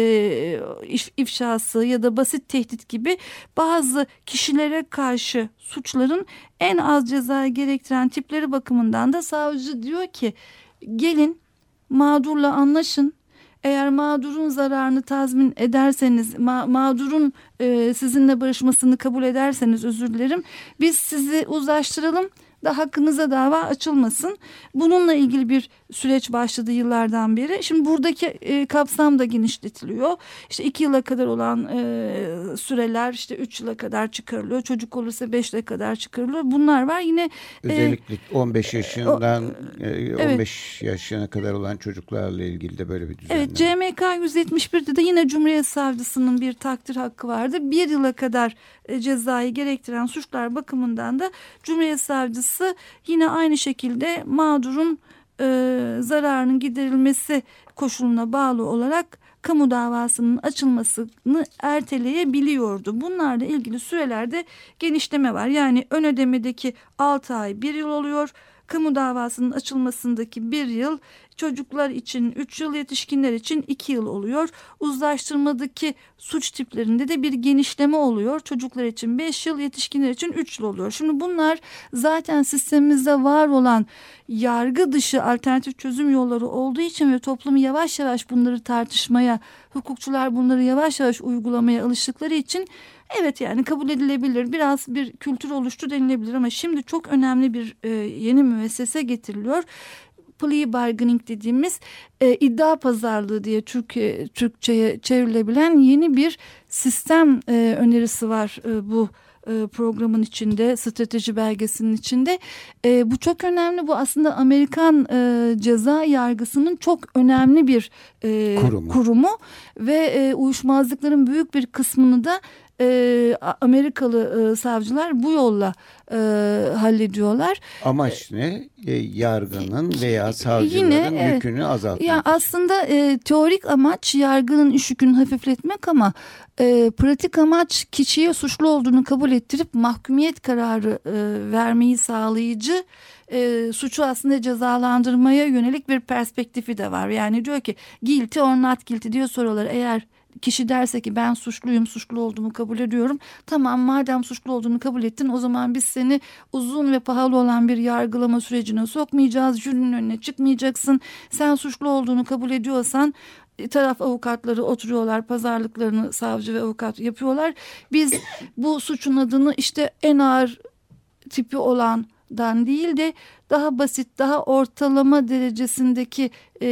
if- ifşası ya da basit tehdit gibi bazı kişilere karşı suçların en az ceza gerektiren tipleri bakımından da savcı diyor ki gelin mağdurla anlaşın eğer mağdurun zararını tazmin ederseniz ma mağdurun e, sizinle barışmasını kabul ederseniz özür dilerim biz sizi uzlaştıralım da hakkınıza dava açılmasın. Bununla ilgili bir süreç başladı yıllardan beri. Şimdi buradaki e, kapsam da genişletiliyor. İşte iki yıla kadar olan e, süreler işte üç yıla kadar çıkarılıyor. Çocuk olursa beş yıla kadar çıkarılıyor. Bunlar var. Yine e, özellikle e, 15 yaşından e, evet. 15 yaşına kadar olan çocuklarla ilgili de böyle bir düzenleme. Evet CMK 171'de de yine Cumhuriyet Savcısının bir takdir hakkı vardı. Bir yıla kadar e, cezayı gerektiren suçlar bakımından da Cumhuriyet Savcısı yine aynı şekilde mağdurun e, zararının giderilmesi koşuluna bağlı olarak kamu davasının açılmasını erteleyebiliyordu. Bunlarla ilgili sürelerde genişleme var. Yani ön ödemedeki 6 ay 1 yıl oluyor kamu davasının açılmasındaki bir yıl çocuklar için 3 yıl yetişkinler için 2 yıl oluyor. Uzlaştırmadaki suç tiplerinde de bir genişleme oluyor. Çocuklar için 5 yıl yetişkinler için 3 yıl oluyor. Şimdi bunlar zaten sistemimizde var olan yargı dışı alternatif çözüm yolları olduğu için ve toplumu yavaş yavaş bunları tartışmaya, hukukçular bunları yavaş yavaş uygulamaya alıştıkları için Evet yani kabul edilebilir biraz bir kültür oluştu denilebilir ama şimdi çok önemli bir e, yeni müessese getiriliyor plea bargaining dediğimiz e, iddia pazarlığı diye Türkiye Türkçe'ye çevrilebilen yeni bir sistem e, önerisi var e, bu e, programın içinde strateji belgesinin içinde e, bu çok önemli bu aslında Amerikan e, ceza yargısının çok önemli bir e, kurumu. kurumu ve e, uyuşmazlıkların büyük bir kısmını da e, Amerikalı e, savcılar bu yolla e, hallediyorlar. Amaç ne? E, yargının veya savcıların Yine, yükünü e, azaltmak. Ya aslında e, teorik amaç yargının iş yükünü hafifletmek ama e, pratik amaç kişiye suçlu olduğunu kabul ettirip mahkumiyet kararı e, vermeyi sağlayıcı e, suçu aslında cezalandırmaya yönelik bir perspektifi de var. Yani diyor ki guilty or not guilty diyor sorular eğer kişi derse ki ben suçluyum, suçlu olduğumu kabul ediyorum. Tamam madem suçlu olduğunu kabul ettin o zaman biz seni uzun ve pahalı olan bir yargılama sürecine sokmayacağız. Jürinin önüne çıkmayacaksın. Sen suçlu olduğunu kabul ediyorsan e, taraf avukatları oturuyorlar pazarlıklarını savcı ve avukat yapıyorlar. Biz bu suçun adını işte en ağır tipi olan dan değil de daha basit, daha ortalama derecesindeki e,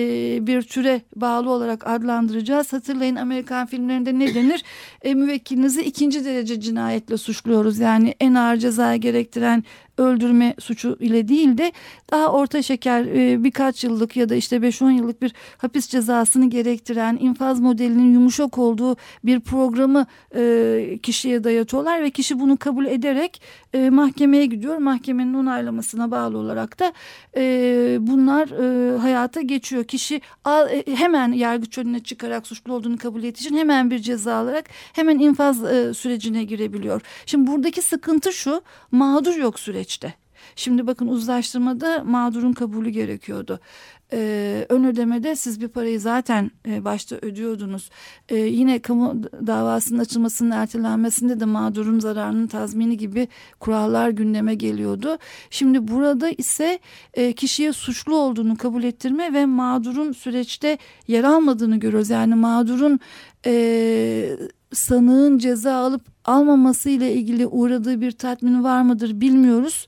bir türe bağlı olarak adlandıracağız. Hatırlayın Amerikan filmlerinde ne denir? E, müvekkilinizi ikinci derece cinayetle suçluyoruz. Yani en ağır cezaya gerektiren öldürme suçu ile değil de daha orta şeker e, birkaç yıllık ya da işte 5-10 yıllık bir hapis cezasını gerektiren infaz modelinin yumuşak olduğu bir programı e, kişiye dayatıyorlar ve kişi bunu kabul ederek e, mahkemeye gidiyor. Mahkemenin onaylamasına bağlı olarak da bunlar hayata geçiyor. Kişi hemen yargıç önüne çıkarak suçlu olduğunu kabul ettiği için hemen bir ceza alarak hemen infaz sürecine girebiliyor. Şimdi buradaki sıkıntı şu mağdur yok süreç süreçte. Şimdi bakın uzlaştırmada mağdurun kabulü gerekiyordu. Ee, ön ödemede siz bir parayı zaten e, başta ödüyordunuz. Ee, yine kamu davasının açılmasının ertelenmesinde de mağdurun zararının tazmini gibi kurallar gündeme geliyordu. Şimdi burada ise e, kişiye suçlu olduğunu kabul ettirme ve mağdurun süreçte yer almadığını görüyoruz. Yani mağdurun e, sanığın ceza alıp almaması ile ilgili uğradığı bir tatmin var mıdır bilmiyoruz.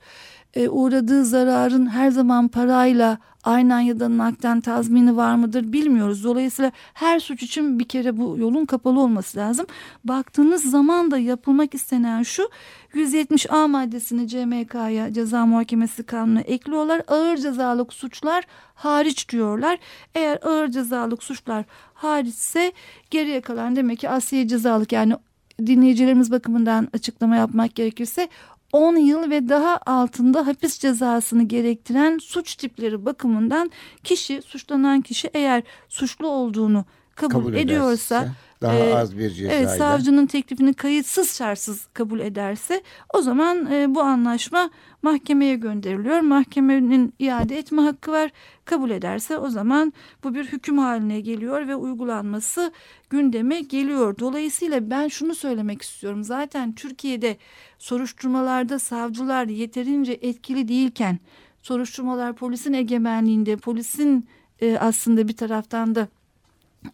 E, uğradığı zararın her zaman parayla aynen ya da nakden tazmini var mıdır bilmiyoruz. Dolayısıyla her suç için bir kere bu yolun kapalı olması lazım. Baktığınız zaman da yapılmak istenen şu 170A maddesini CMK'ya ceza muhakemesi kanunu ekliyorlar. Ağır cezalık suçlar hariç diyorlar. Eğer ağır cezalık suçlar hariçse geriye kalan demek ki asiye cezalık yani dinleyicilerimiz bakımından açıklama yapmak gerekirse 10 yıl ve daha altında hapis cezasını gerektiren suç tipleri bakımından kişi suçlanan kişi eğer suçlu olduğunu kabul, kabul ediyorsa ederse, daha e, az bir cezayla evet, savcının teklifini kayıtsız şartsız kabul ederse o zaman e, bu anlaşma mahkemeye gönderiliyor. Mahkemenin iade etme hakkı var. Kabul ederse o zaman bu bir hüküm haline geliyor ve uygulanması gündeme geliyor. Dolayısıyla ben şunu söylemek istiyorum. Zaten Türkiye'de soruşturmalarda savcılar yeterince etkili değilken soruşturmalar polisin egemenliğinde, polisin e, aslında bir taraftan da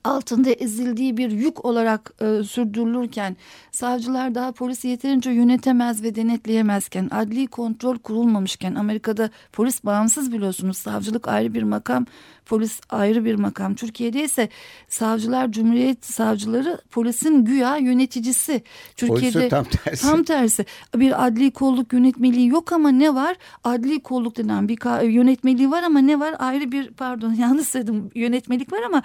altında ezildiği bir yük olarak e, sürdürülürken savcılar daha polisi yeterince yönetemez ve denetleyemezken adli kontrol kurulmamışken Amerika'da polis bağımsız biliyorsunuz savcılık ayrı bir makam polis ayrı bir makam. Türkiye'de ise savcılar cumhuriyet savcıları polisin güya yöneticisi. Türkiye'de Oysa tam tersi. tam tersi. Bir adli kolluk yönetmeliği yok ama ne var? Adli kolluk denen bir yönetmeliği var ama ne var? Ayrı bir pardon [LAUGHS] yanlış söyledim. Yönetmelik var ama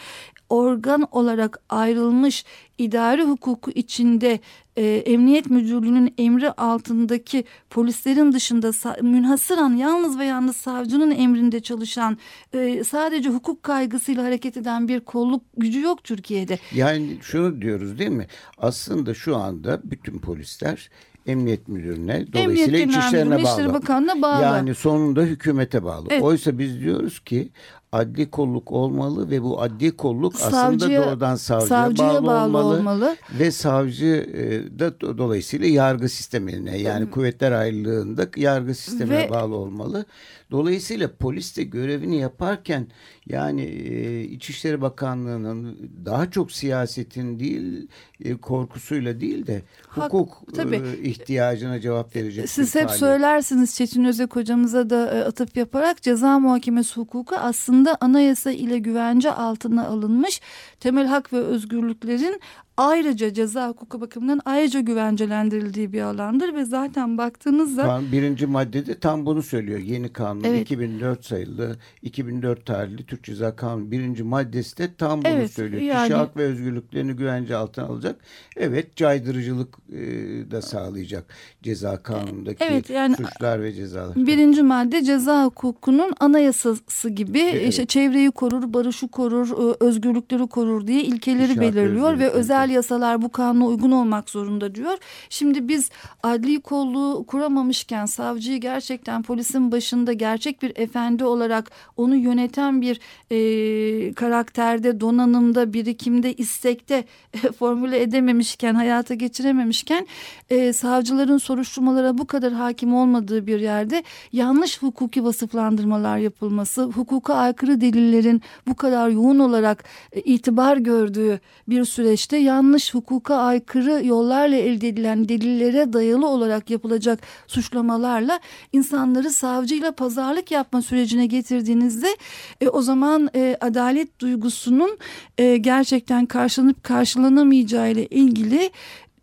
organ olarak ayrılmış idari hukuku içinde e, emniyet müdürlüğünün emri altındaki polislerin dışında münhasıran yalnız ve yalnız savcının emrinde çalışan e, sadece hukuk kaygısıyla hareket eden bir kolluk gücü yok Türkiye'de. Yani şunu diyoruz değil mi? Aslında şu anda bütün polisler Emniyet Müdürlüğü'ne dolayısıyla Genel İçişleri'ne bağlı. İçişleri Bakanlığı'na bağlı. Yani sonunda hükümete bağlı. Evet. Oysa biz diyoruz ki adli kolluk olmalı ve bu adli kolluk aslında Savcıya- doğrudan savcıya, savcıya bağlı, bağlı olmalı. olmalı. Ve savcı e, da do- dolayısıyla yargı sistemine yani kuvvetler ayrılığında yargı sistemine Ve- bağlı olmalı. Dolayısıyla polis de görevini yaparken yani e, İçişleri Bakanlığı'nın daha çok siyasetin değil e, korkusuyla değil de Hak- hukuk tabii. e, ihtiyacına cevap verecek. Siz hep faaliyet. söylersiniz Çetin Özek hocamıza da e, atıp yaparak ceza muhakemesi hukuku aslında anayasa ile güvence altına alınmış temel hak ve özgürlüklerin ayrıca ceza hukuku bakımından ayrıca güvencelendirildiği bir alandır ve zaten baktığınızda birinci maddede tam bunu söylüyor. Yeni kanun Evet. 2004 sayılı 2004 tarihli Türk Ceza Kanunu birinci maddesi de tam bunu Evet, söylüyor. yani- Kişi hak ve özgürlüklerini güvence altına alacak. Evet caydırıcılık e, da sağlayacak ceza kanunundaki Evet, yani- suçlar ve cezalar. Birinci madde ceza hukukunun anayasası gibi Evet. işte çevreyi korur, barışı korur, özgürlükleri korur diye ilkeleri İşaret belirliyor ve özgürlükleri. Özel yasalar bu kanuna uygun olmak zorunda diyor. Şimdi biz adli kolluğu kuramamışken savcıyı gerçekten polisin başında gerçek bir efendi olarak onu yöneten bir e, karakterde, donanımda, birikimde, istekte [LAUGHS] formüle edememişken, hayata geçirememişken e, savcıların soruşturmalara bu kadar hakim olmadığı bir yerde yanlış hukuki vasıflandırmalar yapılması, hukuka aykırı delillerin bu kadar yoğun olarak e, itibar gördüğü bir süreçte yanlış hukuka aykırı yollarla elde edilen delillere dayalı olarak yapılacak suçlamalarla insanları savcıyla pazarlık yapma sürecine getirdiğinizde e, o zaman e, adalet duygusunun e, gerçekten karşılanıp karşılanamayacağı ile ilgili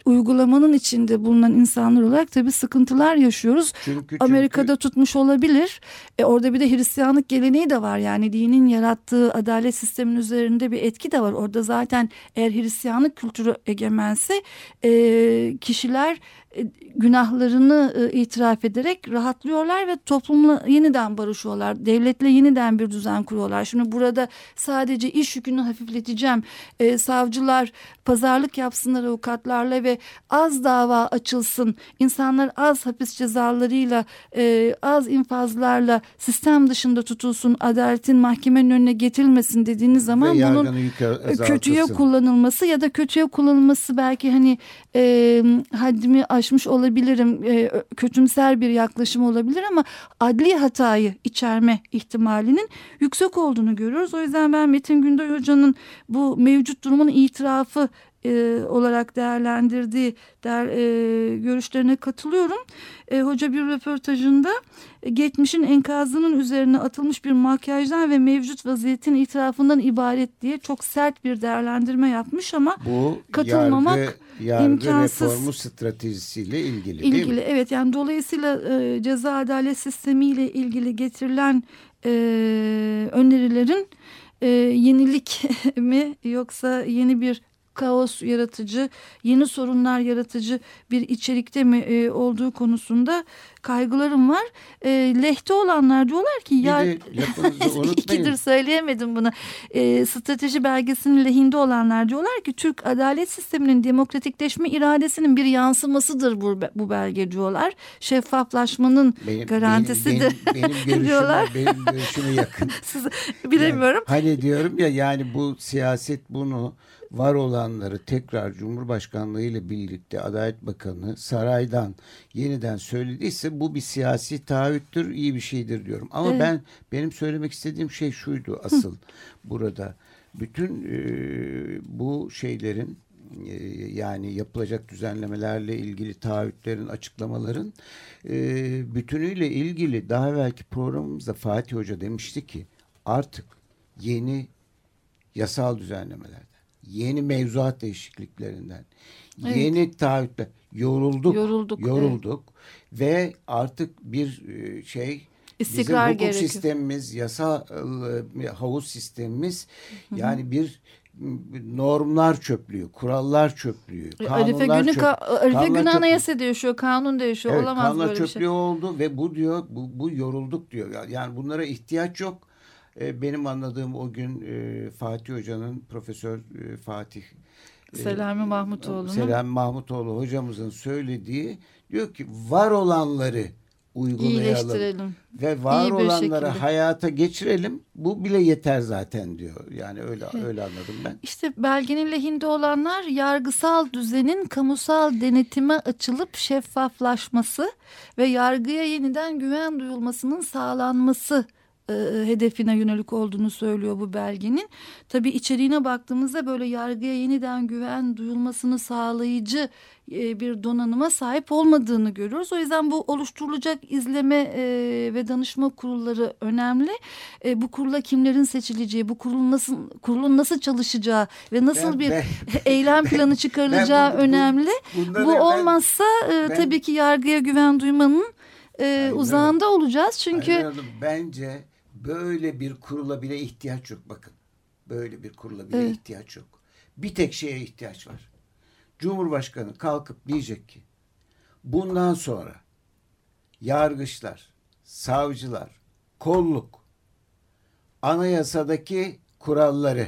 uygulamanın içinde bulunan insanlar olarak tabii sıkıntılar yaşıyoruz. Çünkü- çünkü- Amerika'da tutmuş olabilir. E, orada bir de Hristiyanlık geleneği de var. Yani dinin yarattığı adalet sistemin üzerinde bir etki de var. Orada zaten eğer Hristiyanlık kültürü egemense e, kişiler günahlarını e, itiraf ederek rahatlıyorlar ve toplumla yeniden barışıyorlar. Devletle yeniden bir düzen kuruyorlar. Şimdi burada sadece iş yükünü hafifleteceğim. E, savcılar pazarlık yapsınlar avukatlarla ve az dava açılsın. İnsanlar az hapis cezalarıyla, e, az infazlarla sistem dışında tutulsun. Adaletin mahkemenin önüne getirilmesin dediğiniz zaman Ve bunun kötüye kullanılması ya da kötüye kullanılması belki hani e, haddimi aşmış olabilirim e, kötümser bir yaklaşım olabilir ama adli hatayı içerme ihtimalinin yüksek olduğunu görüyoruz. O yüzden ben Metin Gündoy Hoca'nın bu mevcut durumun itirafı e, olarak değerlendirdiği der, e, görüşlerine katılıyorum. E, hoca bir röportajında e, geçmişin enkazının üzerine atılmış bir makyajdan ve mevcut vaziyetin itirafından ibaret diye çok sert bir değerlendirme yapmış ama Bu katılmamak yargı, yargı imkansız. reformu stratejisiyle ilgili, değil mi? ilgili evet yani dolayısıyla e, ceza adalet sistemiyle ilgili getirilen e, önerilerin e, yenilik [LAUGHS] mi yoksa yeni bir kaos yaratıcı, yeni sorunlar yaratıcı bir içerikte mi e, olduğu konusunda kaygılarım var. E, lehte olanlar diyorlar ki Bir ya [LAUGHS] ikidir söyleyemedim bunu. E, strateji belgesinin lehinde olanlar diyorlar ki Türk adalet sisteminin demokratikleşme iradesinin bir yansımasıdır bu, bu belge diyorlar. Şeffaflaşmanın Benim- garantisidir Benim, benim, benim [LAUGHS] görüşüme, diyorlar. benim görüşüme yakın. [LAUGHS] Siz, bilemiyorum. Yani, hani diyorum ya yani bu siyaset bunu var olanları tekrar Cumhurbaşkanlığı ile birlikte Adalet Bakanı saraydan yeniden söylediyse bu bir siyasi taahhüttür, iyi bir şeydir diyorum. Ama Evet. ben benim söylemek istediğim şey şuydu asıl burada. bütün e, bu şeylerin e, yani yapılacak düzenlemelerle ilgili taahhütlerin, açıklamaların e, bütünüyle ilgili daha evvelki programımızda Fatih Hoca demişti ki artık yeni yasal düzenlemelerden, yeni mevzuat değişikliklerinden, Evet. yeni taahhütler yorulduk, Yorulduk, yorulduk ve artık bir e, şey İstikrar bizim hukuk gerekiyor. sistemimiz, yasal e, havuz sistemimiz yani bir normlar çöplüğü, kurallar çöplüğü, E, kanunlar Arife günü, çöp- ka- Arife günü çöplüğü. anayasa değişiyor, kanun değişiyor. Evet, Olamaz böyle bir çöplüğü şey. oldu ve bu diyor bu, bu yorulduk diyor. Yani bunlara ihtiyaç yok. E, benim anladığım o gün e, Fatih Hoca'nın Profesör e, Fatih Selami Mahmutoğlu'nun. Selami Mahmutoğlu hocamızın söylediği diyor ki var olanları uygulayalım ve var İyi olanları şekilde. hayata geçirelim. Bu bile yeter zaten diyor. Yani öyle öyle anladım ben. İşte belgenin lehinde olanlar yargısal düzenin kamusal denetime açılıp şeffaflaşması ve yargıya yeniden güven duyulmasının sağlanması e, hedefine yönelik olduğunu söylüyor bu belgenin. Tabii içeriğine baktığımızda böyle yargıya yeniden güven duyulmasını sağlayıcı e, bir donanıma sahip olmadığını görüyoruz. O yüzden bu oluşturulacak izleme e, ve danışma kurulları önemli. E, bu kurula kimlerin seçileceği, bu kurulun nasıl kurulun nasıl çalışacağı ve nasıl Ben- bir ben- [LAUGHS] eylem planı çıkarılacağı Ben bu- bu- önemli. bu ben- olmazsa e, ben- tabii ki yargıya güven duymanın e, Aynen. uzağında olacağız. Çünkü Aynen bence böyle bir kurula bile ihtiyaç yok bakın. Böyle bir kurula bile Evet. ihtiyaç yok. Bir tek şeye ihtiyaç var. Cumhurbaşkanı kalkıp diyecek ki bundan sonra yargıçlar, savcılar, kolluk anayasadaki kuralları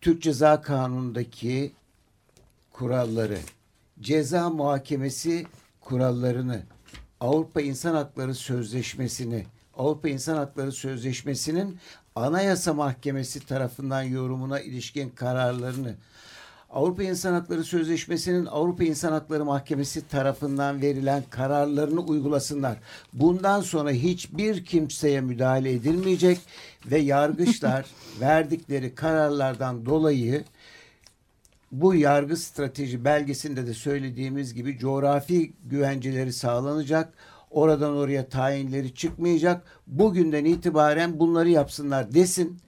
Türk Ceza Kanunu'ndaki kuralları, ceza muhakemesi kurallarını, Avrupa İnsan Hakları Sözleşmesi'ni, Avrupa İnsan Hakları Sözleşmesi'nin Anayasa Mahkemesi tarafından yorumuna ilişkin kararlarını, Avrupa İnsan Hakları Sözleşmesi'nin Avrupa İnsan Hakları Mahkemesi tarafından verilen kararlarını uygulasınlar. Bundan sonra hiçbir kimseye müdahale edilmeyecek ve yargıçlar [LAUGHS] verdikleri kararlardan dolayı bu yargı strateji belgesinde de söylediğimiz gibi coğrafi güvenceleri sağlanacak. Oradan oraya tayinleri çıkmayacak. Bugünden itibaren bunları yapsınlar desin.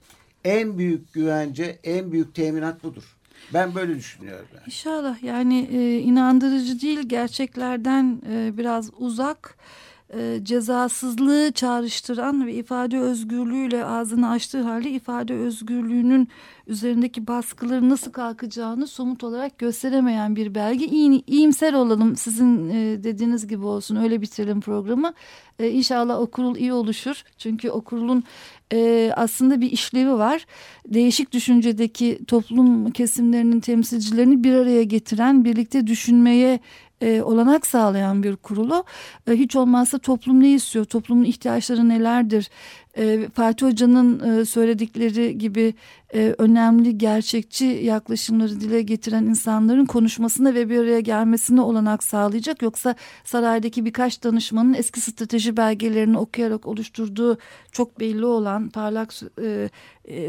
En büyük güvence, en büyük teminat budur. Ben böyle düşünüyorum. yani. İnşallah yani e, inandırıcı değil gerçeklerden e, biraz uzak e, cezasızlığı çağrıştıran ve ifade özgürlüğüyle ağzını açtığı halde ifade özgürlüğünün üzerindeki baskıları nasıl kalkacağını somut olarak gösteremeyen bir belge. İyi, iyimser olalım sizin e, dediğiniz gibi olsun öyle bitirelim programı. E, inşallah o iyi oluşur çünkü o e, aslında bir işlevi var. Değişik düşüncedeki toplum kesimlerinin temsilcilerini bir araya getiren, birlikte düşünmeye e, olanak sağlayan bir kurulu. E, hiç olmazsa toplum ne istiyor, toplumun ihtiyaçları nelerdir? E, Fatih Hoca'nın söyledikleri gibi önemli gerçekçi yaklaşımları dile getiren insanların konuşmasına ve bir araya gelmesine olanak sağlayacak. Yoksa saraydaki birkaç danışmanın eski strateji belgelerini okuyarak oluşturduğu çok belli olan parlak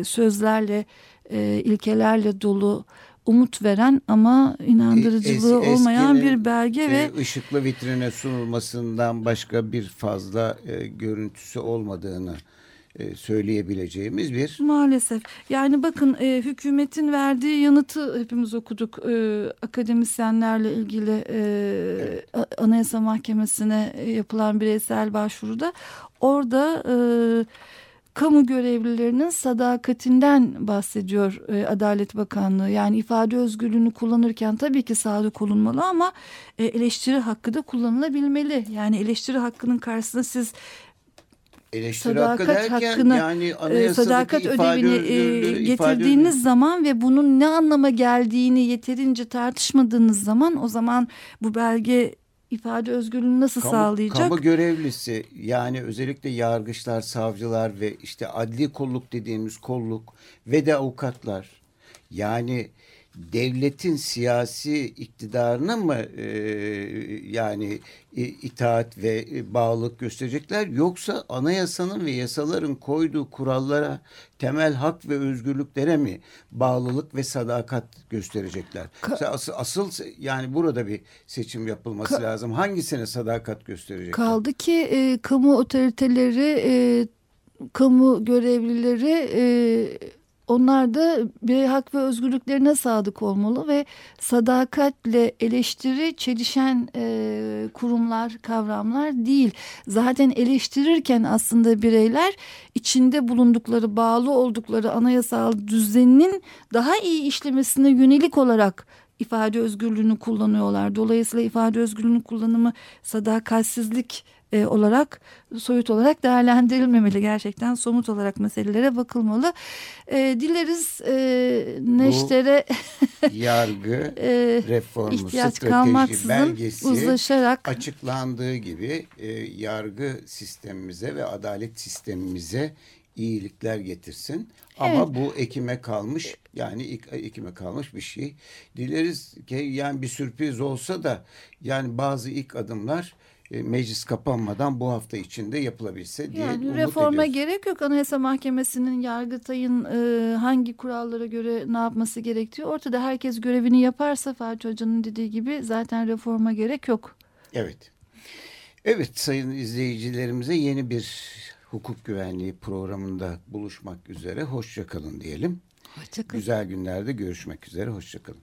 sözlerle, ilkelerle dolu umut veren ama inandırıcılığı Es- olmayan bir belge ve e, ışıklı vitrine sunulmasından başka bir fazla e, görüntüsü olmadığını e, söyleyebileceğimiz bir Maalesef. Yani bakın e, hükümetin verdiği yanıtı hepimiz okuduk. E, akademisyenlerle ilgili e, A- Anayasa Mahkemesi'ne e, yapılan bireysel başvuruda orada e, kamu görevlilerinin sadakatinden bahsediyor e, Adalet Bakanlığı. Yani ifade özgürlüğünü kullanırken tabii ki sadık olunmalı ama e, eleştiri hakkı da kullanılabilmeli. Yani eleştiri hakkının karşısında siz eleştiri sadakat hakkı derken hakkını yani e, sadakat ödevini e, getirdiğiniz zaman ve bunun ne anlama geldiğini yeterince tartışmadığınız zaman o zaman bu belge ifade özgürlüğünü nasıl Kamu, sağlayacak? kamu görevlisi yani özellikle yargıçlar, savcılar ve işte adli kolluk dediğimiz kolluk ve de avukatlar yani devletin siyasi iktidarına mı e, yani e, itaat ve e, bağlılık gösterecekler yoksa anayasanın ve yasaların koyduğu kurallara temel hak ve özgürlüklere mi bağlılık ve sadakat gösterecekler? Ka- asıl, asıl yani burada bir seçim yapılması Ka- lazım. Hangisine sadakat gösterecekler? Kaldı ki e, kamu otoriteleri, e, kamu görevlileri e, onlar da birey hak ve özgürlüklerine sadık olmalı ve sadakatle eleştiri çelişen e, kurumlar, kavramlar değil. Zaten eleştirirken aslında bireyler içinde bulundukları, bağlı oldukları anayasal düzenin daha iyi işlemesine yönelik olarak ifade özgürlüğünü kullanıyorlar. Dolayısıyla ifade özgürlüğünün kullanımı sadakatsizlik e, olarak soyut olarak değerlendirilmemeli. Gerçekten somut olarak meselelere bakılmalı. E, dileriz e, neştere [LAUGHS] yargı e, reformu ihtiyaç strateji belgesi uzlaşarak açıklandığı gibi e, yargı sistemimize ve adalet sistemimize iyilikler getirsin. Ama bu Ekim'e kalmış yani ilk Ekim'e kalmış bir şey. Dileriz ki yani bir sürpriz olsa da yani bazı ilk adımlar meclis kapanmadan bu hafta içinde yapılabilse diye yani umut reforma ediyoruz. gerek yok. Anayasa Mahkemesi'nin Yargıtay'ın e, hangi kurallara göre ne yapması gerektiği ortada. Herkes görevini yaparsa Fatih Hoca'nın dediği gibi zaten reforma gerek yok. Evet. Evet sayın izleyicilerimize yeni bir hukuk güvenliği programında buluşmak üzere. Hoşçakalın diyelim. Hoşçakalın. Güzel günlerde görüşmek üzere. Hoşçakalın.